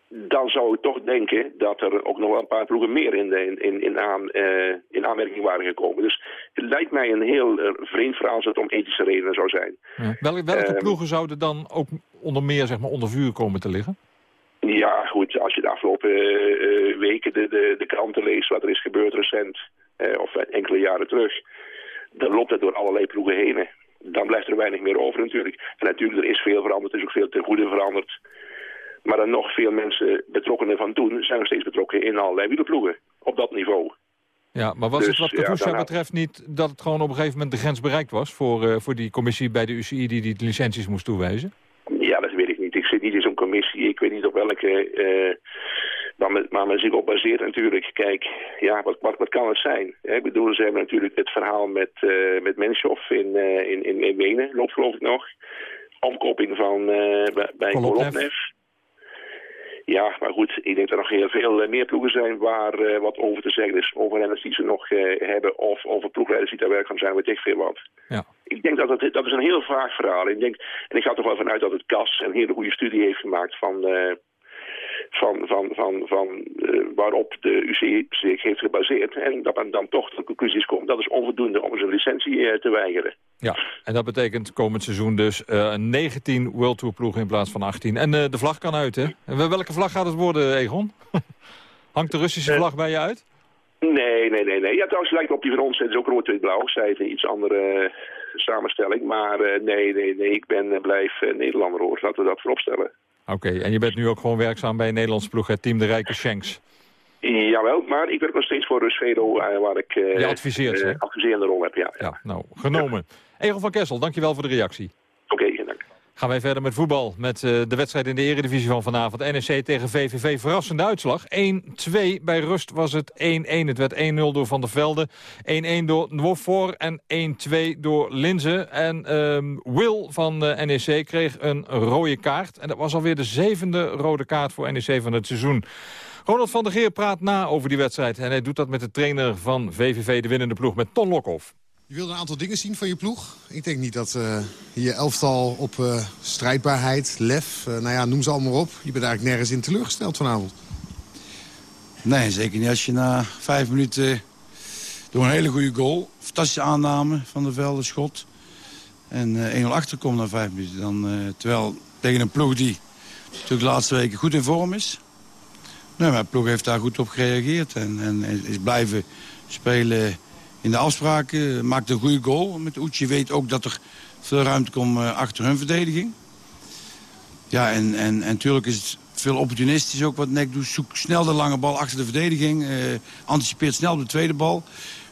dan zou ik toch denken dat er ook nog wel een paar ploegen meer in, de, in, in, in, aan, eh, in aanmerking waren gekomen. Dus het lijkt mij een heel eh, vreemd verhaal als het om ethische redenen zou zijn. Ja. Welke Ehm. ploegen zouden dan ook onder meer zeg maar, onder vuur komen te liggen? Als je de afgelopen eh, eh, weken de, de, de kranten leest wat er is gebeurd recent, eh, of enkele jaren terug, dan loopt het door allerlei ploegen heen. Dan blijft er weinig meer over natuurlijk. En natuurlijk, er is veel veranderd, er is ook veel ten goede veranderd. Maar dan nog veel mensen betrokkenen van toen zijn nog steeds betrokken in allerlei wielerploegen. Op dat niveau. Ja, maar was Dus, het wat ja, Katusha daarna- betreft niet dat het gewoon op een gegeven moment de grens bereikt was... voor, voor die commissie bij de UCI die die licenties moest toewijzen? Ja, dat weet ik niet. Ik zit niet in zo'n commissie. Ik weet niet op welke... eh waar, men, waar men zich op baseert natuurlijk. Kijk, ja, wat, wat, wat kan het zijn? Hè, Ik bedoel, ze hebben natuurlijk het verhaal met, eh met Menshoff in, eh, in, in, in Wenen, loopt geloof ik nog. Omkoping van bij, bij Kolopnev. Ja, maar goed, ik denk dat er nog heel veel eh, meer ploegen zijn waar eh, wat over te zeggen is. Over renners die ze nog eh, hebben of over ploegleiders die daar werkzaam zijn, weet ik veel wat. Ja. Ik denk dat dat, het, dat is een heel vaag verhaal. Ik denk, en ik ga er toch wel vanuit dat het CAS een hele goede studie heeft gemaakt van, van, van, van, van eh, waarop de UC zich heeft gebaseerd. En dat men dan toch tot conclusies komt. Dat is onvoldoende om zijn licentie eh, te weigeren. Ja, en dat betekent komend seizoen dus eh 19 World Tour ploegen in plaats van 18. En de vlag kan uit, hè? En welke vlag gaat het worden, Egon? <laughs> Hangt de Russische vlag bij je uit? Nee, nee, nee, nee. Ja, trouwens lijkt op die van ons. Het is ook rood-wit-blauw. Zij heeft een iets andere samenstelling. Maar nee, nee, nee. Ik ben en blijf Nederlander hoor. Laten we dat vooropstellen. Oké, en je bent nu ook gewoon werkzaam bij een Nederlands ploeg, het team De Rijke Shanks. Jawel, maar ik werk nog steeds voor Rusvelo, eh, waar ik eh Je adviseert, eh, adviserende rol heb. Ja, Ja, nou, genomen. Egon van Kessel, dankjewel voor de reactie. Gaan wij verder met voetbal. Met eh, de wedstrijd in de eredivisie van vanavond. NEC tegen VVV. Verrassende uitslag. 1-2. Bij rust was het 1-1. Het werd 1-0 door Van der Velde. 1-1 door Nwofor. En 1-2 door Linzen. En ehm, Will van de NEC kreeg een rode kaart. En dat was alweer de zevende rode kaart voor NEC van het seizoen. Ronald van der Geer praat na over die wedstrijd. En hij doet dat met de trainer van VVV, de winnende ploeg, met Ton Lokhoff. Je wilde een aantal dingen zien van je ploeg. Ik denk niet dat eh, je elftal op eh, strijdbaarheid, lef, eh, nou ja, noem ze allemaal op. Je bent eigenlijk nergens in teleurgesteld vanavond. Nee, zeker niet. Als je na vijf minuten door een hele goede goal... fantastische aanname van de velde, schot... en eh 1-0 achterkomt na vijf minuten. Dan, terwijl tegen een ploeg die natuurlijk de laatste weken goed in vorm is... Nee, de ploeg heeft daar goed op gereageerd. En, en is blijven spelen in de afspraken. Maakt een goede goal met Oetje. Weet ook dat er veel ruimte komt eh, achter hun verdediging. Ja, en, en, en natuurlijk is het veel opportunistisch ook wat Nek doet. Zoek snel de lange bal achter de verdediging. eh, anticipeert snel op de tweede bal.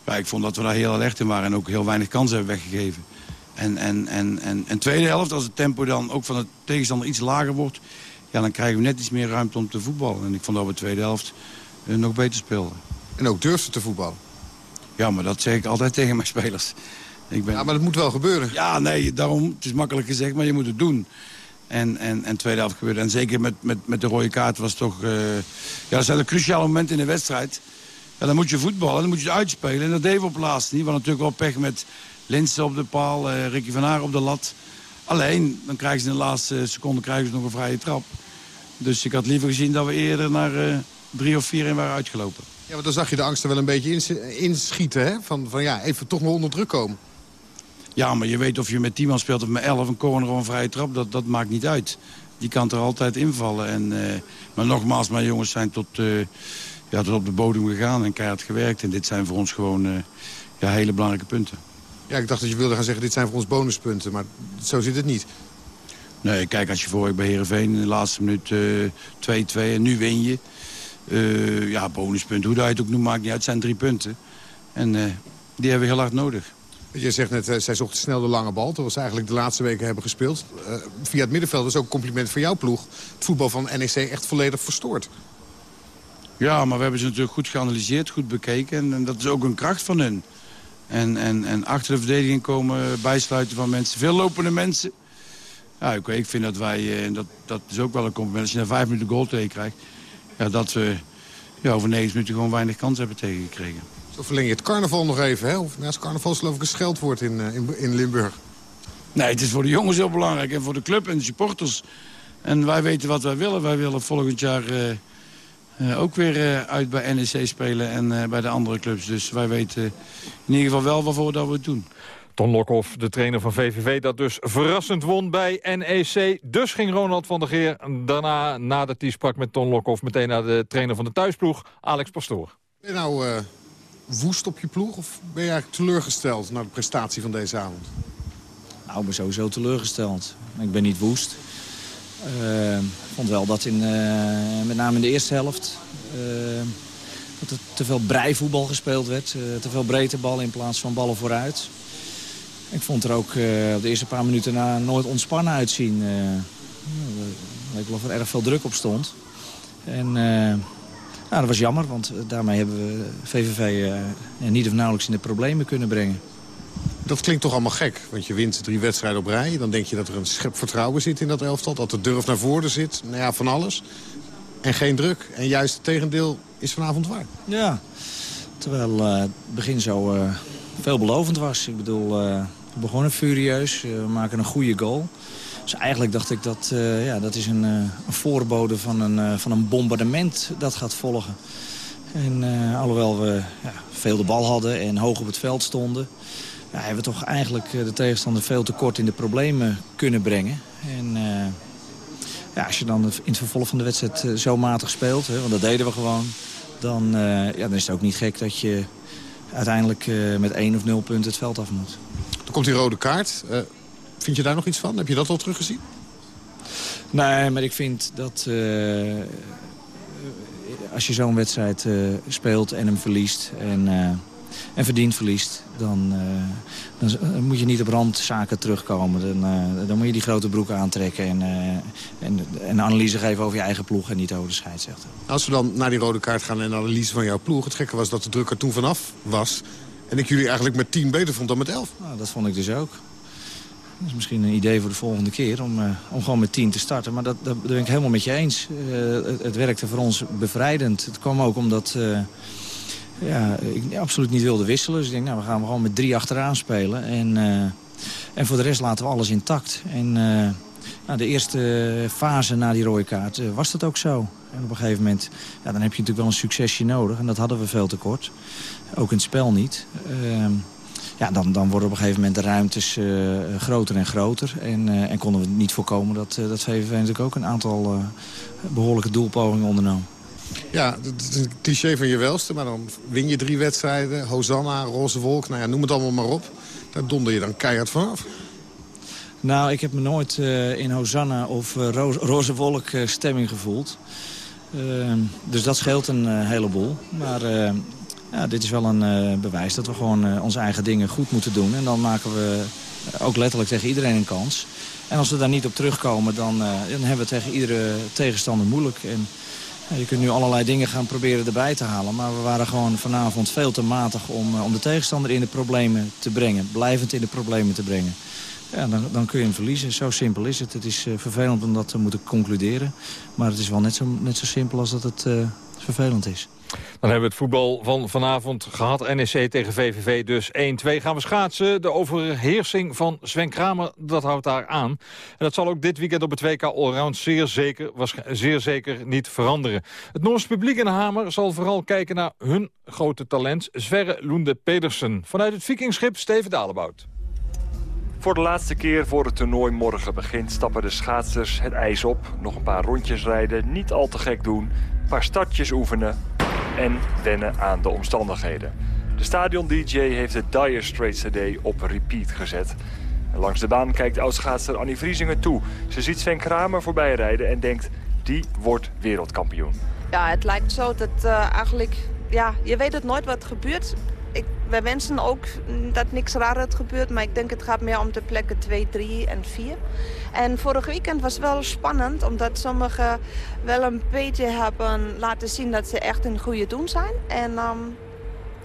Ja, ik vond dat we daar heel alert in waren en ook heel weinig kansen hebben weggegeven. En, en, en, en, en tweede helft, als het tempo dan ook van de tegenstander iets lager wordt... Ja, dan krijgen we net iets meer ruimte om te voetballen. En ik vond dat we de tweede helft eh, nog beter speelden. En ook durfde te voetballen. Ja, maar dat zeg ik altijd <laughs> tegen mijn spelers. Ik ben... Ja, maar dat moet wel gebeuren. Ja, nee, daarom, het is makkelijk gezegd, maar je moet het doen. En, en, en tweede helft gebeurde. En zeker met, met, met de rode kaart was toch... eh, ja, dat zijn de cruciale momenten in de wedstrijd. Ja, dan moet je voetballen, dan moet je het uitspelen. En dat deden we op laatst niet. We hadden natuurlijk wel pech met Linsen op de paal, eh Ricky van Haar op de lat. Alleen, dan krijgen ze in de laatste seconde krijgen ze nog een vrije trap. Dus ik had liever gezien dat we eerder naar eh, drie of vier in waren uitgelopen. Ja, want dan zag je de angst er wel een beetje ins- inschieten, hè? Van, van ja, even toch nog onder druk komen. Ja, maar je weet of je met 10 man speelt of met 11, een corner of een vrije trap, dat, dat maakt niet uit. Die kan er altijd invallen. En, eh, maar nogmaals, mijn jongens zijn tot, eh, ja, tot op de bodem gegaan en keihard gewerkt. En dit zijn voor ons gewoon eh, ja, hele belangrijke punten. Ja, ik dacht dat je wilde gaan zeggen, dit zijn voor ons bonuspunten. Maar zo zit het niet. Nee, kijk, als je vorige week bij Heerenveen in de laatste minuut eh, 2-2 en nu win je. Eh, ja, bonuspunten, hoe dat je het ook noemt, maakt niet uit. Het zijn drie punten. En eh, die hebben we heel hard nodig. Je zegt net, eh, zij zochten snel de lange bal. Terwijl ze eigenlijk de laatste weken hebben gespeeld. Via het middenveld dat is ook een compliment voor jouw ploeg. Het voetbal van NEC echt volledig verstoord. Ja, maar we hebben ze natuurlijk goed geanalyseerd, goed bekeken. En, en dat is ook een kracht van hun. En, en, en achter de verdediging komen bijsluiten van mensen. Veel lopende mensen. Ja, ik, ik vind dat wij, en dat, dat is ook wel een compliment... als je na vijf minuten goal tegen krijgt... Ja, dat we ja, over negen minuten gewoon weinig kans hebben tegengekregen. Zo verleng je het carnaval nog even, hè? Of naast carnaval is geloof ik een scheldwoord in, eh, in, in Limburg. Nee, het is voor de jongens heel belangrijk. En voor de club en de supporters. En wij weten wat wij willen. Wij willen volgend jaar eh, eh, ook weer uit bij NEC spelen en bij de andere clubs. Dus wij weten in ieder geval wel waarvoor dat we het doen. Ton Lokhoff, de trainer van VVV, dat dus verrassend won bij NEC. Dus ging Ronald van der Geer daarna, nadat hij sprak met Ton Lokhoff... meteen naar de trainer van de thuisploeg, Alex Pastoor. Ben je nou eh, woest op je ploeg? Of ben je eigenlijk teleurgesteld naar de prestatie van deze avond? Nou, ik ben sowieso teleurgesteld. Ik ben niet woest. Eh, Ik vond wel dat in, eh, met name in de eerste helft... dat er te veel breivoetbal gespeeld werd. eh, te veel breedte ballen in plaats van ballen vooruit. Ik vond er ook eh, op de eerste paar minuten na nooit ontspannen uitzien. eh ja, het leek wel of er erg veel druk op stond. En eh, ja, dat was jammer, want daarmee hebben we VVV eh, niet of nauwelijks in de problemen kunnen brengen. Dat klinkt toch allemaal gek, want je wint drie wedstrijden op rij. Dan denk je dat er een schep vertrouwen zit in dat elftal. Dat er durf naar voren zit. Nou ja, van alles. En geen druk. En juist het tegendeel is vanavond waar. Ja, terwijl het begin zo veelbelovend was. Ik bedoel, We begonnen furieus, eh, we maken een goede goal. Dus eigenlijk dacht ik dat eh, ja, dat is een, eh, een voorbode van een, van een bombardement dat gaat volgen. En alhoewel we ja, veel de bal hadden en hoog op het veld stonden... Hebben we toch eigenlijk de tegenstander veel te kort in de problemen kunnen brengen. En ja, als je dan in het vervolg van de wedstrijd zo matig speelt, hè, want dat deden we gewoon... Dan, ja, dan is het ook niet gek dat je uiteindelijk met één of nul punten het veld af moet. Komt die rode kaart. Eh, vind je daar nog iets van? Heb je dat al teruggezien? Nee, maar ik vind dat eh, als je zo'n wedstrijd eh, speelt en hem verliest en, eh, en verdient verliest... Dan, eh, dan moet je niet op randzaken terugkomen. Dan, eh, dan moet je die grote broek aantrekken en, eh, en, en analyse geven over je eigen ploeg en niet over de scheidsrechter. Als we dan naar die rode kaart gaan en analyse van jouw ploeg... het gekke was dat de druk er toen vanaf was... en ik jullie eigenlijk met 10 beter vond dan met 11. Nou, dat vond ik dus ook. Dat is misschien een idee voor de volgende keer om, eh, om gewoon met 10 te starten. Maar dat, dat ben ik helemaal met je eens. Eh, het, werkte voor ons bevrijdend. Het kwam ook omdat eh, ja, ik absoluut niet wilde wisselen. Dus ik denk, nou, we gaan gewoon met drie achteraan spelen. En, en voor de rest laten we alles intact. En nou, de eerste fase na die rode was dat ook zo. En op een gegeven moment, ja, dan heb je natuurlijk wel een succesje nodig. En dat hadden we veel te kort. Ook in het spel niet. Ehm, ja, dan, dan worden op een gegeven moment de ruimtes eh, groter en groter. En, eh, en konden we niet voorkomen dat, eh, dat VVV natuurlijk ook een aantal eh, behoorlijke doelpogingen ondernam. Ja, dat is een cliché van je welste, maar dan win je drie wedstrijden. Hosanna, Roze Wolk, nou ja, noem het allemaal maar op. Daar donder je dan keihard vanaf. Nou, ik heb me nooit in Hosanna of Ro Roze Wolk stemming gevoeld. Ehm, dus dat scheelt een heleboel. Maar eh, ja, dit is wel een eh, bewijs dat we gewoon eh, onze eigen dingen goed moeten doen. En dan maken we eh, ook letterlijk tegen iedereen een kans. En als we daar niet op terugkomen, dan, dan hebben we tegen iedere tegenstander moeilijk. En je kunt nu allerlei dingen gaan proberen erbij te halen. Maar we waren gewoon vanavond veel te matig om, om de tegenstander in de problemen te brengen. Blijvend in de problemen te brengen. Ja, dan, dan kun je hem verliezen. Zo simpel is het. Het is vervelend om dat te moeten concluderen. Maar het is wel net zo, net zo simpel als dat het vervelend is. Dan hebben we het voetbal van vanavond gehad. NEC tegen VVV dus 1-2. Gaan we schaatsen. De overheersing van Sven Kramer, dat houdt daar aan. En dat zal ook dit weekend op het WK Allround zeer zeker, zeer zeker niet veranderen. Het Noorse publiek in Hamer zal vooral kijken naar hun grote talent... Sverre Loende Pedersen. Vanuit het vikingschip Steven Dalebout. Voor de laatste keer voor het toernooi morgen begint stappen de schaatsers het ijs op. Nog een paar rondjes rijden, niet al te gek doen. Een paar startjes oefenen en wennen aan de omstandigheden. De stadion-dj heeft de Dire Straits CD op repeat gezet. Langs de baan kijkt oud-schaatser Annie Vriezingen toe. Ze ziet Sven Kramer voorbij rijden en denkt, die wordt wereldkampioen. Ja, het lijkt zo dat eh, eigenlijk... Ja, je weet het nooit wat gebeurt. Ik, wij wensen ook dat niks raar gebeurt. Maar ik denk het gaat meer om de plekken 2, 3 en 4. En vorig weekend was wel spannend. Omdat sommigen wel een beetje hebben laten zien dat ze echt een goede doen zijn. En dan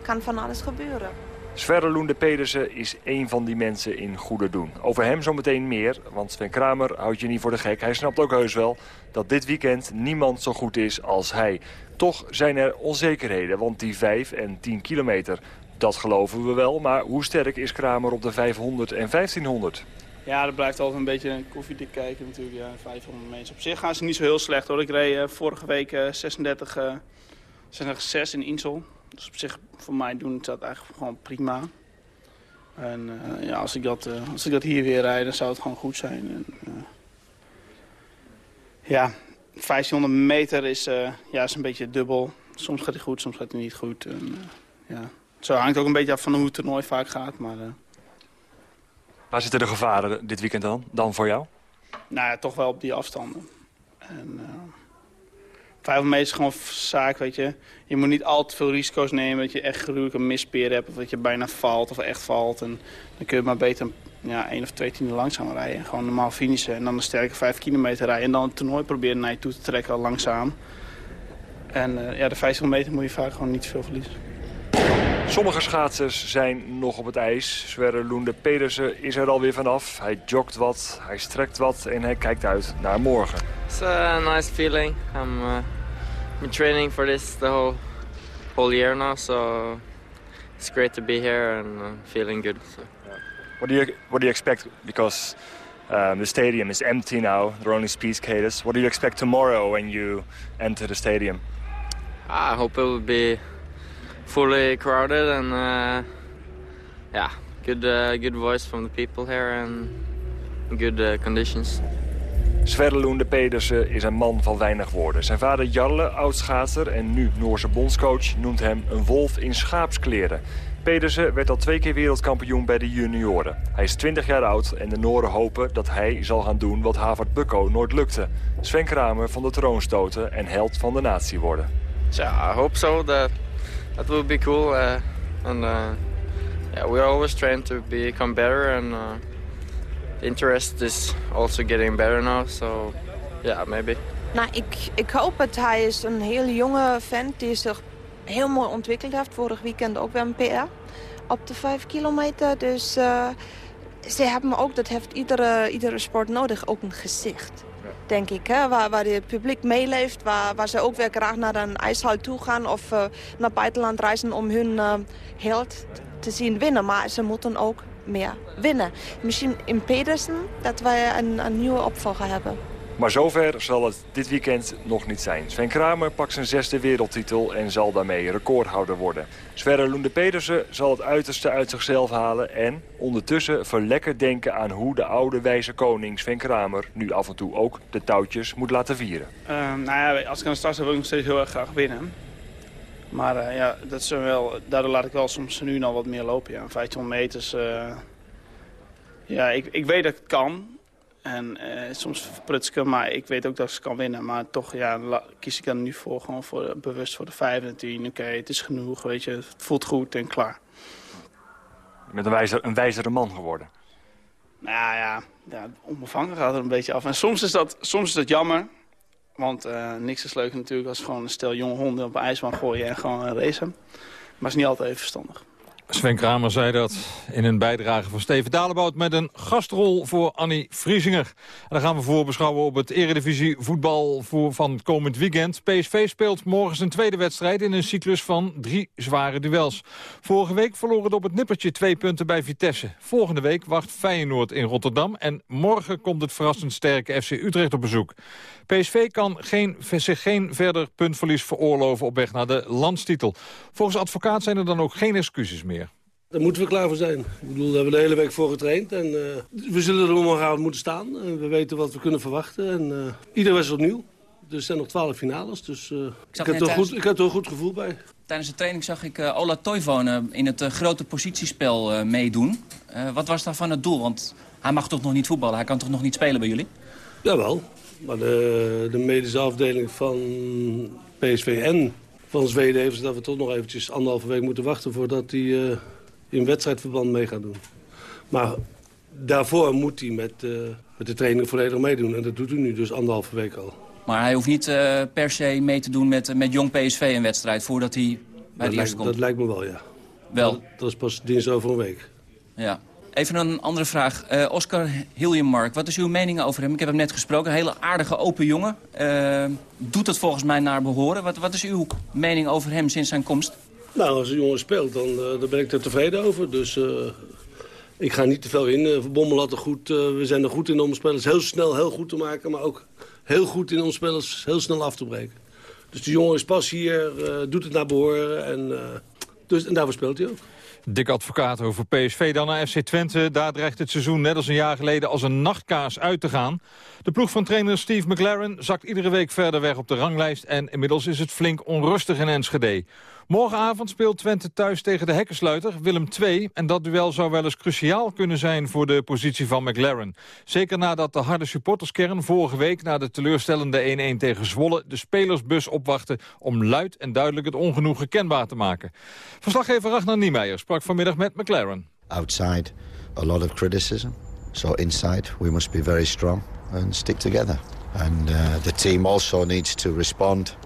kan van alles gebeuren. Sverre Loende Pedersen is één van die mensen in goede doen. Over hem zometeen meer, want Sven Kramer houdt je niet voor de gek. Hij snapt ook heus wel dat dit weekend niemand zo goed is als hij. Toch zijn er onzekerheden, want die 5 en 10 kilometer, dat geloven we wel. Maar hoe sterk is Kramer op de 500 en 1500? Ja, dat blijft altijd een beetje een koffiedik kijken natuurlijk. Ja, 500 mensen. Op zich gaan ze niet zo heel slecht hoor. Ik reed eh, vorige week eh, 36, eh 36 in Insel. Dus op zich voor mij doen het dat eigenlijk gewoon prima. En eh, ja, als ik, dat, eh, als ik dat hier weer rijd, dan zou het gewoon goed zijn. En, eh, ja, 1500 meter is, ja, is een beetje dubbel. Soms gaat hij goed, soms gaat hij niet goed. En, ja. Zo hangt ook een beetje af van hoe het toernooi vaak gaat. Maar, Waar zitten de gevaren dit weekend dan, dan voor jou? Nou ja, toch wel op die afstanden. En, 500 meter is gewoon zaak, weet je. Je moet niet al te veel risico's nemen dat je echt gruwelijk een mispeer hebt... of dat je bijna valt of echt valt. En dan kun je maar beter ja, één of twee tienden langzaam rijden. Gewoon normaal finishen en dan een sterke 5 kilometer rijden. En dan het toernooi proberen naar je toe te trekken langzaam. En eh, ja, de 1500 meter moet je vaak gewoon niet veel verliezen. Sommige schaatsers zijn nog op het ijs. Sverre Loende Pedersen is er alweer vanaf. Hij jogt wat, hij strekt wat en hij kijkt uit naar morgen. It's a nice feeling. I'm uh, been training for this the whole whole year now, so it's great to be here and uh, feeling good. So. What do you what do you expect? Because um, the stadium is empty now. There are only speed skaters. What do you expect tomorrow when you enter the stadium? I hope it will be fully crowded and uh, yeah, good uh, good voice from the people here and good uh, conditions. Sverre Loende Pedersen is een man van weinig woorden. Zijn vader Jarle, oudschaatser en nu Noorse bondscoach, noemt hem een wolf in schaapskleren. Pedersen werd al twee keer wereldkampioen bij de junioren. Hij is 20 jaar oud en de Noren hopen dat hij zal gaan doen wat Havard Bukko nooit lukte. Sven Kramer van de troon stoten en held van de natie worden. Yeah, I hope so. That that will be cool. Uh, and uh, yeah, we're always trying to become better, and uh, interest is also getting better now. So yeah, maybe. Nou, ik, ik hoop het. Hij is een heel jonge vent die zich heel mooi ontwikkeld heeft. Vorig weekend ook weer een PR op de 5 kilometer. Dus eh, ze hebben ook, dat heeft iedere, iedere sport nodig, ook een gezicht. Denk ik, hè? Waar, waar het publiek meeleeft, waar, waar ze ook weer graag naar een ijshal toe gaan of eh, naar buitenland reizen om hun eh, held te zien winnen. Maar ze moeten ook meer winnen. Misschien in Pedersen dat wij een, een nieuwe opvolger hebben. Maar zover zal het dit weekend nog niet zijn. Sven Kramer pakt zijn zesde wereldtitel en zal daarmee recordhouder worden. Sverre Loende Pedersen zal het uiterste uit zichzelf halen... en ondertussen verlekkerd denken aan hoe de oude wijze koning Sven Kramer... nu af en toe ook de touwtjes moet laten vieren. Ehm, nou ja, als ik aan de start sta wil ik nog steeds heel erg graag winnen. Maar eh, ja, dat is wel, daardoor laat ik wel soms nu al wat meer lopen. Ja. 1500 meters, eh, ja, ik, ik weet dat het kan. En eh, soms pruts ik hem, maar ik weet ook dat ik ze kan winnen. Maar toch ja, la- kies ik dan nu voor, gewoon voor, bewust voor de 5 en 10. Oké, het is genoeg, weet je. Het voelt goed en klaar. Je bent een, wijzer, een wijzere man geworden. Nou ja, ja onbevangen gaat er een beetje af. En soms is dat, soms is dat jammer. Want eh, niks is leuk natuurlijk als gewoon een stel jonge honden op een ijsbaan gooien en gewoon racen. Maar het is niet altijd even verstandig. Sven Kramer zei dat in een bijdrage van Steven Dalebout... met een gastrol voor Annie Vriesinger. En dan gaan we voorbeschouwen op het eredivisie voetbal voor van komend weekend. PSV speelt morgen zijn tweede wedstrijd in een cyclus van drie zware duels. Vorige week verloor het op het nippertje twee punten bij Vitesse. Volgende week wacht Feyenoord in Rotterdam. En morgen komt het verrassend sterke FC Utrecht op bezoek. PSV kan geen, zich geen verder puntverlies veroorloven op weg naar de landstitel. Volgens advocaat zijn er dan ook geen excuses meer. Daar moeten we klaar voor zijn. Ik bedoel, daar hebben we de hele week voor getraind. En, eh, we zullen er morgenavond moeten staan. We weten wat we kunnen verwachten. En, uh, ieder was opnieuw. Er zijn nog twaalf finales, dus uh, ik, zag heb er goed, ik heb er een goed gevoel bij. Tijdens de training zag ik eh, Ola Toivonen in het eh, grote positiespel eh, meedoen. Eh, wat was daarvan het doel? Want hij mag toch nog niet voetballen? Hij kan toch nog niet spelen bij jullie? Jawel, maar de, de medische afdeling van PSV en van Zweden heeft dat we toch nog eventjes anderhalve week moeten wachten voordat hij eh, in wedstrijdverband mee gaat doen. Maar daarvoor moet hij met, eh, met de training volledig meedoen en dat doet hij nu dus anderhalve week al. Maar hij hoeft niet eh, per se mee te doen met, eh, met jong PSV een wedstrijd... voordat hij bij Dat de eerste komt. dat lijkt me wel, ja. Wel. Dat, dat is pas dinsdag over een week. Ja. Even een andere vraag. Oscar Hiljemark, wat is uw mening over hem? Ik heb hem net gesproken. Een hele aardige, open jongen. Doet het volgens mij naar behoren. Wat, wat is uw mening over hem sinds zijn komst? Nou, als een jongen speelt, dan, eh, dan ben ik er tevreden over. Dus eh, ik ga niet te veel in. Uh, Bommel had er goed, eh, we zijn er goed in om spelers heel snel heel goed te maken. Maar ook heel goed in om spelers heel snel af te breken. Dus de jongen is pas hier, eh, doet het naar behoren. En, eh, dus, en daarvoor speelt hij ook. Dik advocaat over PSV dan naar FC Twente. Daar dreigt het seizoen net als een jaar geleden als een nachtkaas uit te gaan. De ploeg van trainer Steve McLaren zakt iedere week verder weg op de ranglijst... en inmiddels is het flink onrustig in Enschede. Morgenavond speelt Twente thuis tegen de hekkensluiter Willem II... en dat duel zou wel eens cruciaal kunnen zijn voor de positie van McLaren. Zeker nadat de harde supporterskern vorige week... na de teleurstellende 1-1 tegen Zwolle de spelersbus opwachtte... om luid en duidelijk het ongenoegen kenbaar te maken. Verslaggever Ragnar Niemeyer sprak vanmiddag met McLaren. outside a lot of criticism. So inside we must be very strong and stick together. And uh, the team also needs to respond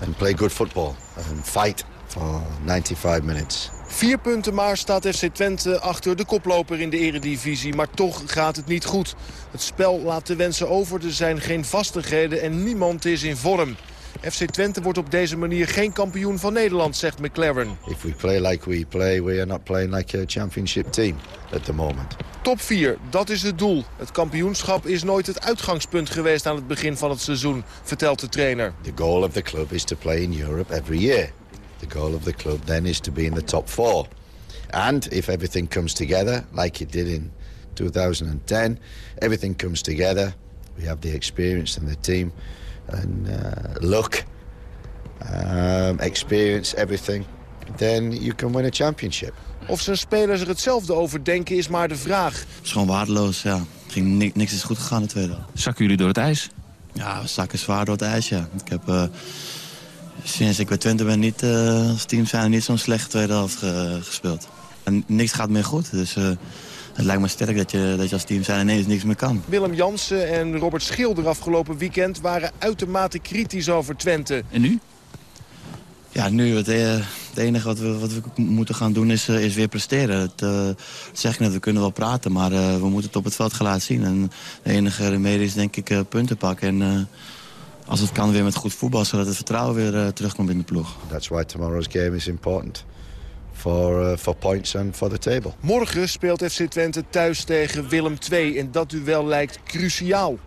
and play good football and fight for 95 minutes. Vier punten maar staat FC Twente achter de koploper in de eredivisie. Maar toch gaat het niet goed. Het spel laat de wensen over. Er zijn geen vastigheden en niemand is in vorm. FC Twente wordt op deze manier geen kampioen van Nederland, zegt McLaren. If we play like we play, we are not playing like a championship team at the moment. Top 4, dat is het doel. Het kampioenschap is nooit het uitgangspunt geweest aan het begin van het seizoen, vertelt de trainer. The goal of the club is to play in Europe every year. The goal of the club then is to be in the top four. And if everything comes together, like it did in 2010, everything comes together. We have the experience in the team and uh, luck, um, experience, everything. Then you can win a championship. Of zijn spelers er hetzelfde over denken is maar de vraag. Het is gewoon waardeloos, ja. Ging, ni- niks is goed gegaan in de tweede helft. Zakken jullie door het ijs? Ja, we zakken zwaar door het ijs, ja. Ik heb eh, sinds ik bij Twente ben niet, eh, als team zijn niet zo'n slechte tweede helft ge- gespeeld. En niks gaat meer goed, dus eh, het lijkt me sterk dat je, dat je als team zijn ineens niks meer kan. Willem Jansen en Robert Schilder afgelopen weekend waren uitermate kritisch over Twente. En nu? Ja, nu het, eh, het enige wat we, wat we moeten gaan doen is, eh, is weer presteren. Het, eh, dat zeg ik net, we kunnen wel praten, maar eh, we moeten het op het veld gaan laten zien. En de enige remedie is denk ik eh, punten pakken. En eh, als het kan weer met goed voetbal, zodat het vertrouwen weer eh, terugkomt in de ploeg. That's why tomorrow's game is important for, uh, points and for the table. Morgen speelt FC Twente thuis tegen Willem II en dat duel lijkt cruciaal.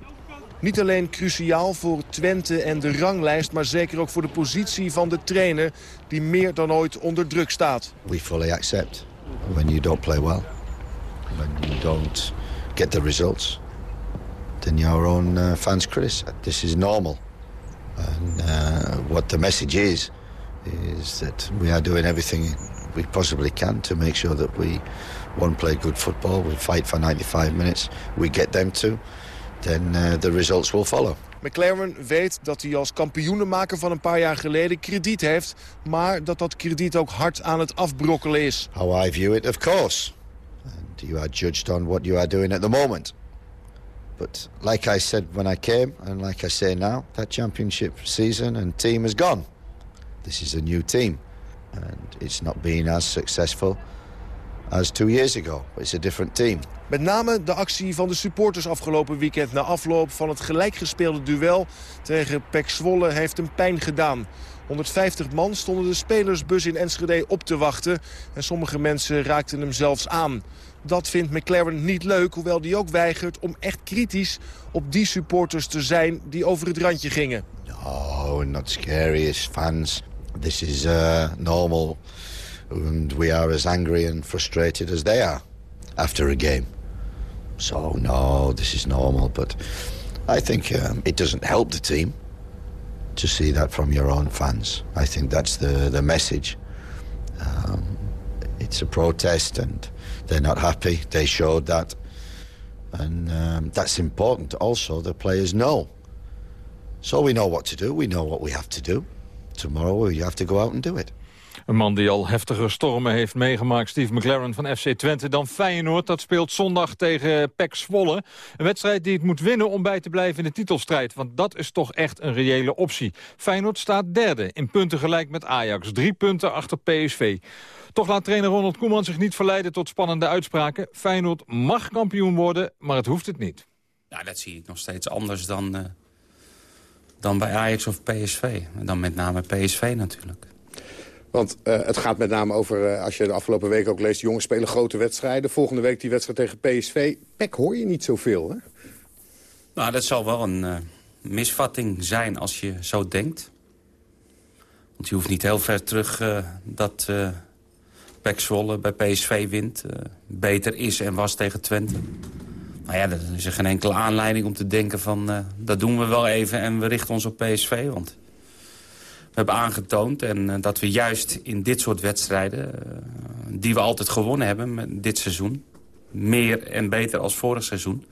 Niet alleen cruciaal voor Twente en de ranglijst... maar zeker ook voor de positie van de trainer... die meer dan ooit onder druk staat. We fully accept when you don't play well, when you don't get the results, then your own uh, fans criticize. This is normal. And uh, what the message is, is that we are doing everything we possibly can to make sure that we, one, play good football, we fight for 95 minutes, we get them to, then uh, the results will follow. McLaren weet dat hij als kampioenenmaker van een paar jaar geleden krediet heeft... maar dat dat krediet ook hard aan het afbrokkelen is. How I view it, of course. And you are judged on what you are doing at the moment. But like I said when I came, and like I say now, that championship season and team is gone. This is a new team. And it's not been as successful as two years ago. It's a different team. Met name de actie van de supporters afgelopen weekend... na afloop van het gelijkgespeelde duel tegen Pek Zwolle heeft hem pijn gedaan. 150 man stonden de spelersbus in Enschede op te wachten... en sommige mensen raakten hem zelfs aan. Dat vindt McLaren niet leuk, hoewel hij ook weigert om echt kritisch op die supporters te zijn die over het randje gingen. Oh, not scary as fans. This is uh, normal. And we are as angry and frustrated as they are after a game. So, no, this is normal. But I think um, it doesn't help the team to see that from your own fans. I think that's the, the message. Um, it's a protest and they're not happy. They showed that. And um, that's important also, the players know. So we know what to do. We know what we have to do. Tomorrow we have to go out and do it. Een man die al heftige stormen heeft meegemaakt, Steve McLaren van FC Twente. Dan Feyenoord, dat speelt zondag tegen PEC Zwolle. Een wedstrijd die het moet winnen om bij te blijven in de titelstrijd. Want dat is toch echt een reële optie. Feyenoord staat derde, in punten gelijk met Ajax. Drie punten achter PSV. Toch laat trainer Ronald Koeman zich niet verleiden tot spannende uitspraken. Feyenoord mag kampioen worden, maar het hoeft het niet. Ja, dat zie ik nog steeds anders dan, eh, dan bij Ajax of PSV. En dan met name PSV natuurlijk. Want eh, het gaat met name over, eh, als je de afgelopen week ook leest... jongens spelen grote wedstrijden. Volgende week die wedstrijd tegen PSV. Pek hoor je niet zoveel, hè? Nou, dat zal wel een eh, misvatting zijn als je zo denkt. Want je hoeft niet heel ver terug dat uh, Pek Zwolle bij PSV wint. beter is en was tegen Twente. Nou ja, dan is er geen enkele aanleiding om te denken van... eh, dat doen we wel even en we richten ons op PSV. Want we hebben aangetoond en, eh, dat we juist in dit soort wedstrijden... eh, die we altijd gewonnen hebben dit seizoen... meer en beter als vorig seizoen...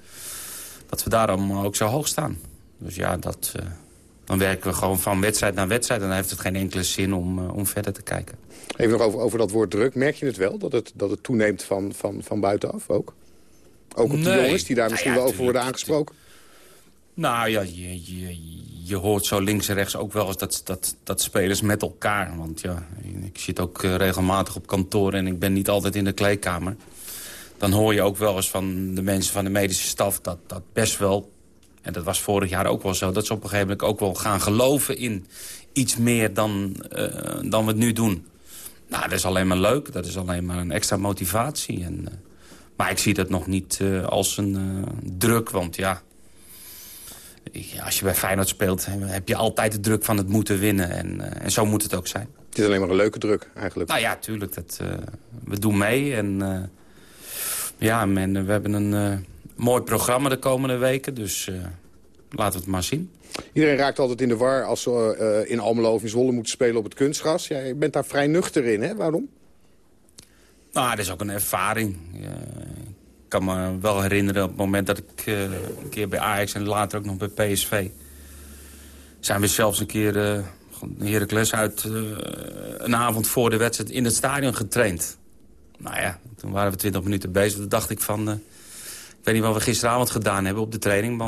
dat we daarom ook zo hoog staan. Dus ja, dat, dan werken we gewoon van wedstrijd naar wedstrijd... en dan heeft het geen enkele zin om, om verder te kijken. Even nog over, over dat woord druk. Merk je het wel, dat het, dat het toeneemt van, van, van buitenaf ook? Ook op de Nee. jongens die daar misschien Nou ja, wel over worden aangesproken? Nou ja, je, je, je hoort zo links en rechts ook wel eens dat, dat, dat spelers met elkaar. Want ja, ik zit ook eh, regelmatig op kantoor en ik ben niet altijd in de kleedkamer. Dan hoor je ook wel eens van de mensen van de medische staf dat dat best wel En dat was vorig jaar ook wel zo. Dat ze op een gegeven moment ook wel gaan geloven in iets meer dan, eh, dan we het nu doen. Nou, dat is alleen maar leuk. Dat is alleen maar een extra motivatie. En, eh, maar ik zie dat nog niet eh, als een eh, druk. Want ja, als je bij Feyenoord speelt... heb je altijd de druk van het moeten winnen. En, eh, en zo moet het ook zijn. Het is alleen maar een leuke druk, eigenlijk. Nou ja, tuurlijk. Dat, we doen mee. En ja, men, we hebben een mooi programma de komende weken. Dus laten we het maar zien. Iedereen raakt altijd in de war als ze in Almelo of in Zwolle moeten spelen op het kunstgras. Jij bent daar vrij nuchter in, hè? Waarom? Nou, dat is ook een ervaring. Ik kan me wel herinneren op het moment dat ik eh, een keer bij Ajax... en later ook nog bij PSV... zijn we zelfs een keer uh, Heracles uit eh, een avond voor de wedstrijd... in het stadion getraind. Nou ja, toen waren we 20 minuten bezig. Toen dacht ik van... ik weet niet wat we gisteravond gedaan hebben op de training... eh,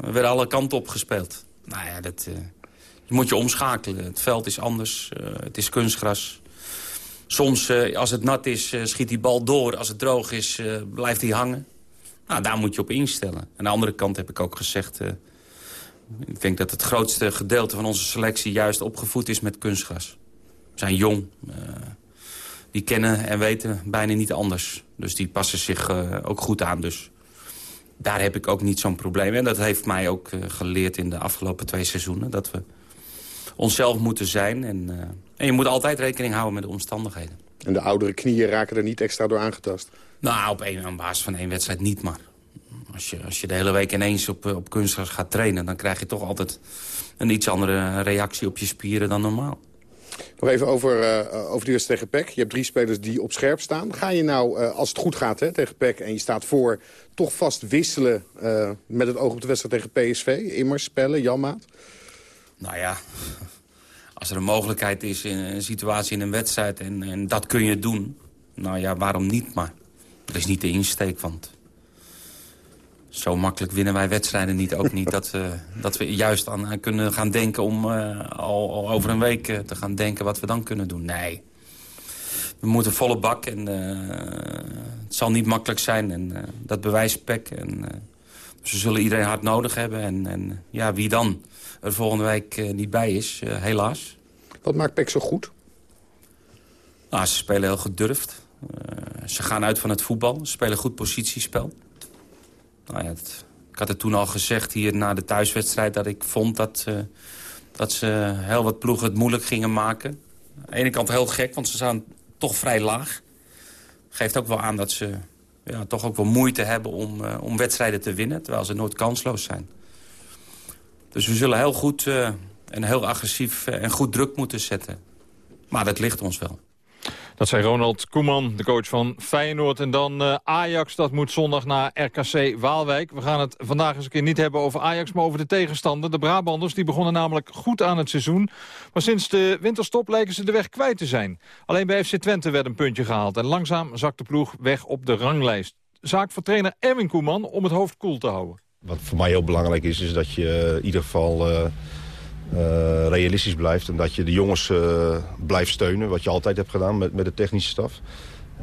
we werden alle kanten op gespeeld. Nou ja, dat, je moet je omschakelen. Het veld is anders, het is kunstgras... Soms, eh, als het nat is, eh, schiet die bal door. Als het droog is, eh, blijft hij hangen. Nou, daar moet je op instellen. Aan de andere kant heb ik ook gezegd... ik denk dat het grootste gedeelte van onze selectie... juist opgevoed is met kunstgras. We zijn jong. die kennen en weten bijna niet anders. Dus die passen zich ook goed aan. Dus daar heb ik ook niet zo'n probleem. En dat heeft mij ook geleerd in de afgelopen twee seizoenen. Dat we onszelf moeten zijn. En, eh, en je moet altijd rekening houden met de omstandigheden. En de oudere knieën raken er niet extra door aangetast. Nou, op, één, basis van één wedstrijd niet, maar... Als je, als je de hele week ineens op, eh, op kunstgras gaat trainen... dan krijg je toch altijd een iets andere reactie op je spieren dan normaal. Nog even over, eh over de eerste tegen PEC. Je hebt drie spelers die op scherp staan. Ga je nou, als het goed gaat hè, tegen PEC en je staat voor... toch vast wisselen met het oog op de wedstrijd tegen PSV? Immers, Spellen, Janmaat? Nou ja, als er een mogelijkheid is in een situatie in een wedstrijd... en, en dat kun je doen, nou ja, waarom niet maar? Dat is niet de insteek, want... Zo makkelijk winnen wij wedstrijden niet. Ook niet dat we, dat we juist aan, kunnen gaan denken om eh, al, over een week eh, te gaan denken wat we dan kunnen doen. Nee. We moeten volle bak en eh, het zal niet makkelijk zijn. En eh, dat bewijst PEC. En, eh, we zullen iedereen hard nodig hebben. En, en ja, wie dan er volgende week eh, niet bij is, eh, helaas. Wat maakt PEC zo goed? Nou, ze spelen heel gedurfd. Eh, ze gaan uit van het voetbal. Ze spelen goed positiespel. Nou ja, het- ik had het toen al gezegd hier na de thuiswedstrijd... dat ik vond dat, dat ze heel wat ploegen het moeilijk gingen maken. Aan de ene kant heel gek, want ze staan toch vrij laag. Geeft ook wel aan dat ze ja, toch ook wel moeite hebben om, om wedstrijden te winnen... terwijl ze nooit kansloos zijn. Dus we zullen heel goed eh, en heel agressief eh, en goed druk moeten zetten. Maar dat ligt ons wel. Dat zei Ronald Koeman, de coach van Feyenoord. En dan eh, Ajax, dat moet zondag naar RKC Waalwijk. We gaan het vandaag eens een keer niet hebben over Ajax, maar over de tegenstander. De Brabanders die begonnen namelijk goed aan het seizoen. Maar sinds de winterstop lijken ze de weg kwijt te zijn. Alleen bij FC Twente werd een puntje gehaald. En langzaam zakt de ploeg weg op de ranglijst. Zaak voor trainer Erwin Koeman om het hoofd koel te houden. Wat voor mij heel belangrijk is, is dat je in ieder geval eh, eh, realistisch blijft. En dat je de jongens eh, blijft steunen, wat je altijd hebt gedaan met, met de technische staf.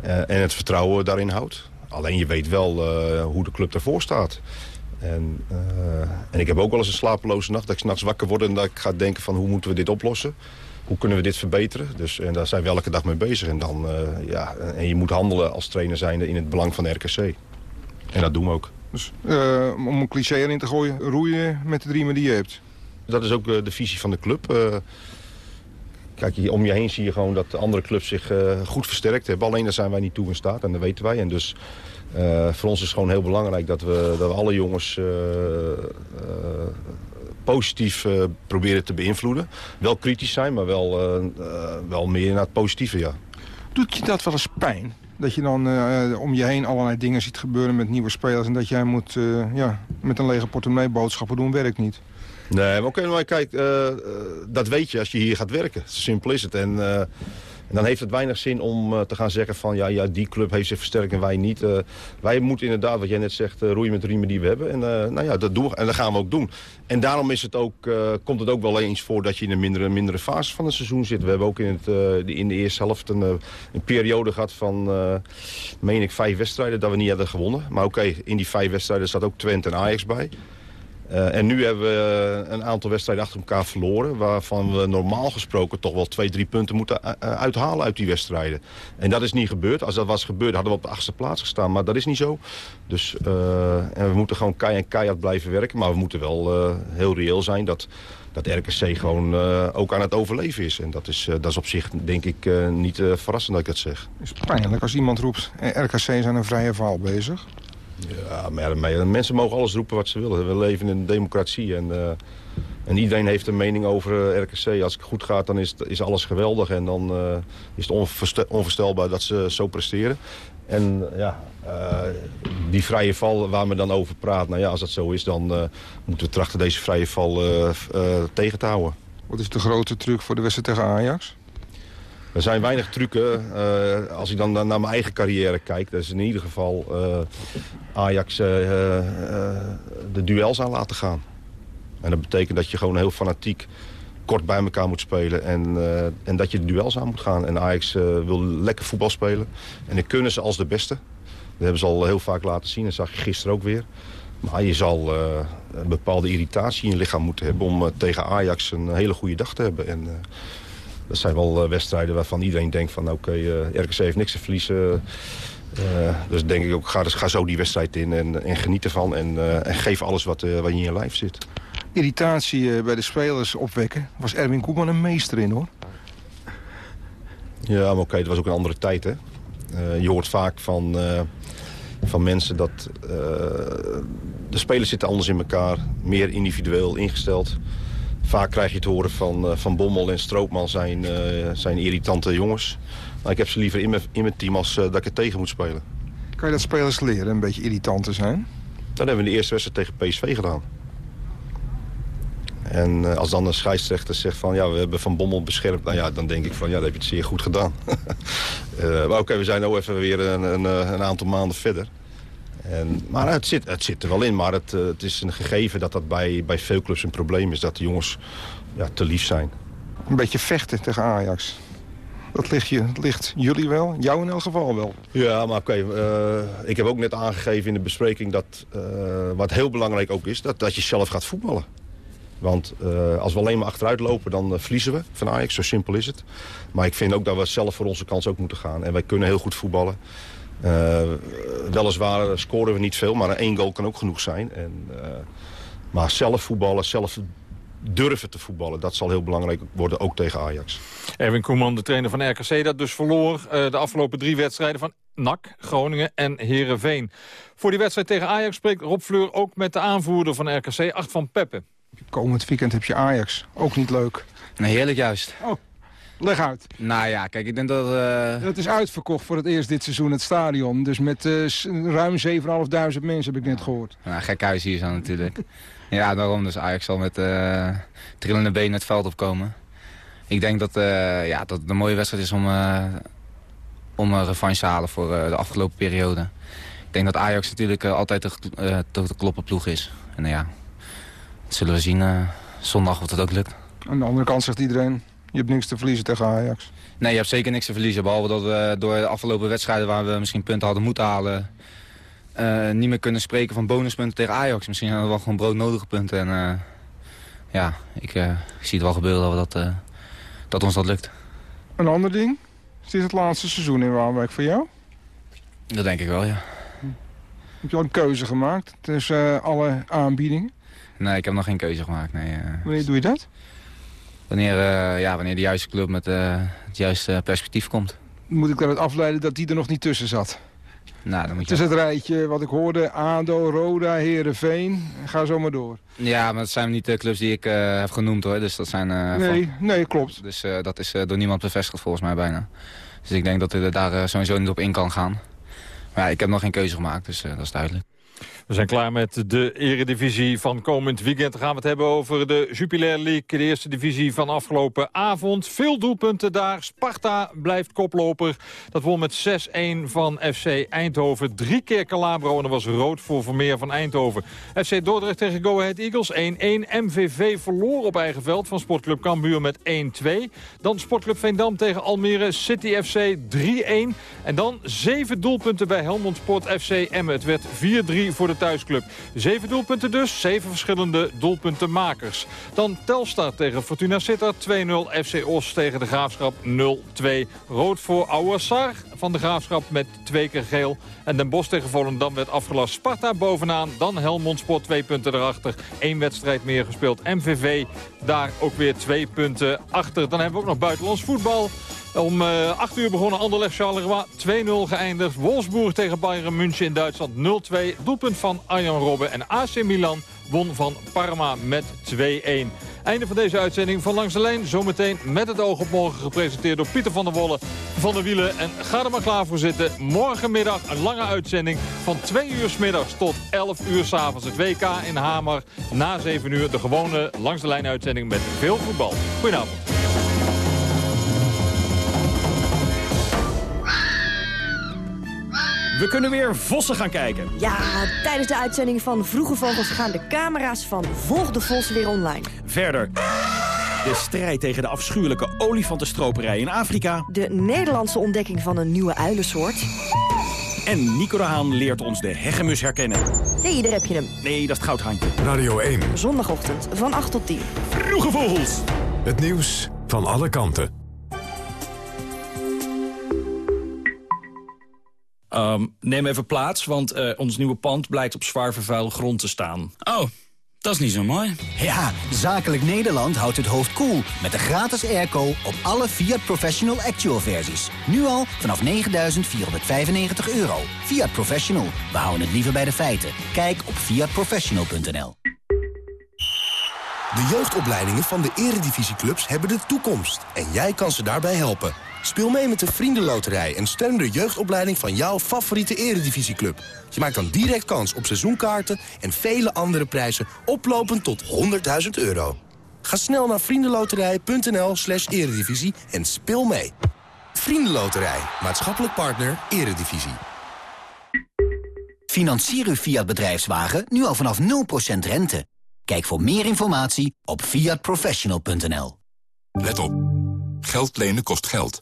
En het vertrouwen daarin houdt. Alleen je weet wel hoe de club ervoor staat. En, en ik heb ook wel eens een slapeloze nacht. Dat ik s'nachts wakker word en dat ik ga denken van hoe moeten we dit oplossen. Hoe kunnen we dit verbeteren? Dus, en daar zijn we elke dag mee bezig. En, dan, ja, en je moet handelen als trainer zijnde in het belang van de RKC. En dat doen we ook. Dus eh, om een cliché erin te gooien, roeien met de riemen die je hebt. Dat is ook eh, de visie van de club. Eh, kijk, hier om je heen zie je gewoon dat de andere clubs zich goed versterkt hebben. Alleen daar zijn wij niet toe in staat en dat weten wij. En dus voor ons is het gewoon heel belangrijk dat we, dat we alle jongens positief proberen te beïnvloeden. Wel kritisch zijn, maar wel, wel meer naar het positieve, ja. Doet je dat wel eens pijn? Dat je dan eh, om je heen allerlei dingen ziet gebeuren met nieuwe spelers... en dat jij moet eh, ja, met een lege portemonnee boodschappen doen, werkt niet. Nee, maar oké, maar kijk, eh, dat weet je als je hier gaat werken. Simpel is het. En, en dan heeft het weinig zin om eh, te gaan zeggen van... Ja, ja, die club heeft zich versterkt en wij niet. Eh, wij moeten inderdaad, wat jij net zegt, eh, roeien met de riemen die we hebben. En, nou ja, dat doen en dat gaan we ook doen. En daarom is het ook, komt het ook wel eens voor dat je in een mindere, mindere fase van het seizoen zit. We hebben ook in, het, de- in de eerste helft een, een periode gehad van, meen ik, vijf wedstrijden dat we niet hadden gewonnen. Maar oké, in die vijf wedstrijden zat ook Twente en Ajax bij. Eh, en nu hebben we een aantal wedstrijden achter elkaar verloren... waarvan we normaal gesproken toch wel twee, drie punten moeten uh, uithalen uit die wedstrijden. En dat is niet gebeurd. Als dat was gebeurd hadden we op de achtste plaats gestaan. Maar dat is niet zo. Dus eh, en we moeten gewoon kei en keihard blijven werken. Maar we moeten wel eh, heel reëel zijn dat, dat RKC gewoon eh, ook aan het overleven is. En dat is, eh, dat is op zich denk ik eh, niet eh, verrassend dat ik dat zeg. Het is pijnlijk als iemand roept... eh, RKC zijn een vrije val bezig. Ja, maar ja, mensen mogen alles roepen wat ze willen. We leven in een democratie en, eh, en iedereen heeft een mening over eh, RKC. Als het goed gaat, dan is, het- is alles geweldig en dan eh, is het onvoorstelbaar dat ze zo presteren. En ja, die vrije val waar men dan over praat, nou ja, als dat zo is, dan moeten we trachten deze vrije val tegen te houden. Wat is de grote truc voor de wedstrijd tegen Ajax? Er zijn weinig trucken. Eh, als ik dan naar mijn eigen carrière kijk... dat is in ieder geval eh, Ajax eh, de duels aan laten gaan. En dat betekent dat je gewoon heel fanatiek kort bij elkaar moet spelen. En, en dat je de duels aan moet gaan. En Ajax wil lekker voetbal spelen. En dat kunnen ze als de beste. Dat hebben ze al heel vaak laten zien. Dat zag je gisteren ook weer. Maar je zal een bepaalde irritatie in je lichaam moeten hebben... om tegen Ajax een hele goede dag te hebben. En, dat zijn wel eh, wedstrijden waarvan iedereen denkt van... oké, eh, RKC heeft niks te verliezen. Eh, dus denk ik ook, ga, dus ga zo die wedstrijd in en, en geniet ervan. En, eh, en geef alles wat, eh, wat in je lijf zit. Irritatie eh, bij de spelers opwekken. was Erwin Koeman een meester in, hoor. Ja, maar oké, het was ook een andere tijd, hè. Eh, je hoort vaak van, eh, van mensen dat... eh, de spelers zitten anders in elkaar. Meer individueel ingesteld. Vaak krijg je te horen van, eh, van Bommel en Stroopman zijn, eh, zijn irritante jongens. Maar ik heb ze liever in mijn, in mijn team als eh, dat ik er tegen moet spelen. Kan je dat spelers leren een beetje irritant te zijn? Dat hebben we in de eerste wedstrijd tegen PSV gedaan. En als dan een scheidsrechter zegt van ja, we hebben Van Bommel beschermd. Nou ja, dan denk ik van ja, dat heb je het zeer goed gedaan. <laughs> Eh, maar oké, we zijn nu even weer een, een, een aantal maanden verder. En, maar het zit, het zit er wel in. Maar het, eh, het is een gegeven dat dat bij, bij veel clubs een probleem is. Dat de jongens ja, te lief zijn. Een beetje vechten tegen Ajax. Dat ligt, je, dat ligt jullie wel, jou in elk geval wel. Ja, maar oké. eh, ik heb ook net aangegeven in de bespreking dat, eh, wat heel belangrijk ook is, dat, dat je zelf gaat voetballen. Want eh, als we alleen maar achteruit lopen, dan verliezen we van Ajax. Zo simpel is het. Maar ik vind ook dat we zelf voor onze kans ook moeten gaan. En wij kunnen heel goed voetballen. Eh, weliswaar scoren we niet veel, maar één goal kan ook genoeg zijn. En, eh, maar zelf voetballen, zelf durven te voetballen, dat zal heel belangrijk worden, ook tegen Ajax. Erwin Koeman, de trainer van RKC, dat dus verloor eh, de afgelopen drie wedstrijden van NAC, Groningen en Herenveen. Voor die wedstrijd tegen Ajax spreekt Rob Fleur ook met de aanvoerder van RKC, Acht van Peppe. Komend weekend heb je Ajax. Ook niet leuk. Nee, heerlijk juist. Oh, leg uit. Nou ja, kijk, ik denk dat... eh, Het is uitverkocht voor het eerst dit seizoen het stadion. Dus met s- ruim 7.500 mensen heb ik net gehoord. Nou, gek huis hier zo natuurlijk. <laughs> ja, daarom dus Ajax zal met eh, trillende benen het veld opkomen. Ik denk dat, ja, dat het een mooie wedstrijd is om, om een revanche te halen voor de afgelopen periode. Ik denk dat Ajax natuurlijk altijd de, eh, de, kloppen ploeg is. En ja, dat zullen we zien zondag of dat ook lukt. Aan de andere kant zegt iedereen, je hebt niks te verliezen tegen Ajax. Nee, je hebt zeker niks te verliezen. Behalve dat we door de afgelopen wedstrijden waar we misschien punten hadden moeten halen... eh, niet meer kunnen spreken van bonuspunten tegen Ajax. Misschien hadden we wel gewoon broodnodige punten. En eh, ja, ik, eh, ik zie het wel gebeuren dat, we dat, dat ons dat lukt. Een ander ding? Is dit het laatste seizoen in Waalwijk voor jou? Dat denk ik wel, ja. Heb je al een keuze gemaakt tussen alle aanbiedingen? Nee, ik heb nog geen keuze gemaakt. Nee. Wanneer doe je dat? Wanneer, eh, ja, wanneer de juiste club met eh, het juiste perspectief komt. Moet ik daaruit afleiden dat die er nog niet tussen zat? Nou, dan moet Het je... is het rijtje wat ik hoorde. ADO, Roda, Herenveen. Ga zo maar door. Ja, maar dat zijn niet de clubs die ik eh, heb genoemd hoor. Dus dat zijn... Nee, van- nee, klopt. Dus dat is door niemand bevestigd volgens mij bijna. Dus ik denk dat hij er daar sowieso niet op in kan gaan. Maar ja, ik heb nog geen keuze gemaakt, dus dat is duidelijk. We zijn klaar met de eredivisie van komend weekend. Dan gaan we het hebben over de Jupiler League, de eerste divisie van afgelopen avond. Veel doelpunten daar. Sparta blijft koploper. Dat won met 6-1 van FC Eindhoven. Drie keer Calabro en er was rood voor Vermeer van Eindhoven. FC Dordrecht tegen Go Ahead Eagles 1-1. MVV verloor op eigen veld van Sportclub Cambuur met 1-2. Dan Sportclub Veendam tegen Almere City FC 3-1. En dan zeven doelpunten bij Helmond Sport FC Emmen. Het werd 4-3 voor de thuisclub. Zeven doelpunten dus, zeven verschillende doelpuntenmakers. Dan Telstar tegen Fortuna Sittard, 2-0. FC Os tegen de Graafschap 0-2. Rood voor Ouassar van de Graafschap met twee keer geel. En Den Bosch tegen Volendam werd afgelast. Sparta bovenaan, dan Helmond Sport twee punten erachter. Eén wedstrijd meer gespeeld. MVV daar ook weer twee punten achter. Dan hebben we ook nog buitenlands voetbal. Om uh, eh, 8 uur begonnen Anderlecht Charleroi 2-0 geëindigd. Wolfsburg tegen Bayern München in Duitsland 0-2. Doelpunt van Arjan Robben en AC Milan won van Parma met 2-1. Einde van deze uitzending van Langs de Lijn. Zometeen met het oog op morgen gepresenteerd door Pieter van der Wolle van de Wielen. En ga er maar klaar voor zitten. Morgenmiddag een lange uitzending van 2 uur s middags tot 11 uur s avonds. Het WK in Hamer. Na 7 uur de gewone Langs de Lijn uitzending met veel voetbal. Goedenavond. We kunnen weer vossen gaan kijken. Ja, tijdens de uitzending van Vroege Vogels gaan de camera's van Volg de Vos weer online. Verder. De strijd tegen de afschuwelijke olifantenstroperij in Afrika. De Nederlandse ontdekking van een nieuwe uilensoort. En Nico de Haan leert ons de hegemus herkennen. Hé, hey, daar heb je hem. Nee, dat is het goudhandje. Radio 1. Zondagochtend van 8 tot 10. Vroege Vogels. Het nieuws van alle kanten. Um, neem even plaats, want uh, ons nieuwe pand blijkt op zwaar vervuilde grond te staan. Oh, dat is niet zo mooi. Ja, Zakelijk Nederland houdt het hoofd koel cool met de gratis airco op alle Fiat Professional Actual versies. Nu al vanaf 9.495 euro. Fiat Professional, we houden het liever bij de feiten. Kijk op fiatprofessional.nl De jeugdopleidingen van de eredivisieclubs hebben de toekomst. En jij kan ze daarbij helpen. Speel mee met de Vriendenloterij en steun de jeugdopleiding van jouw favoriete eredivisieclub. Je maakt dan direct kans op seizoenkaarten en vele andere prijzen oplopend tot 100.000 euro. Ga snel naar vriendenloterij.nl slash eredivisie en speel mee. Vriendenloterij, maatschappelijk partner, eredivisie. Financier uw Fiat bedrijfswagen nu al vanaf 0% rente. Kijk voor meer informatie op fiatprofessional.nl. Let op. Geld lenen kost geld.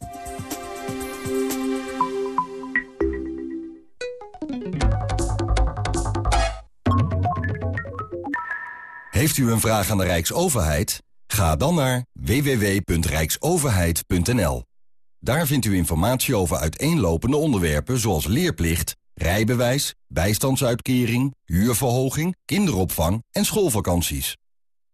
Heeft u een vraag aan de Rijksoverheid? Ga dan naar www.rijksoverheid.nl. Daar vindt u informatie over uiteenlopende onderwerpen zoals leerplicht, rijbewijs, bijstandsuitkering, huurverhoging, kinderopvang en schoolvakanties.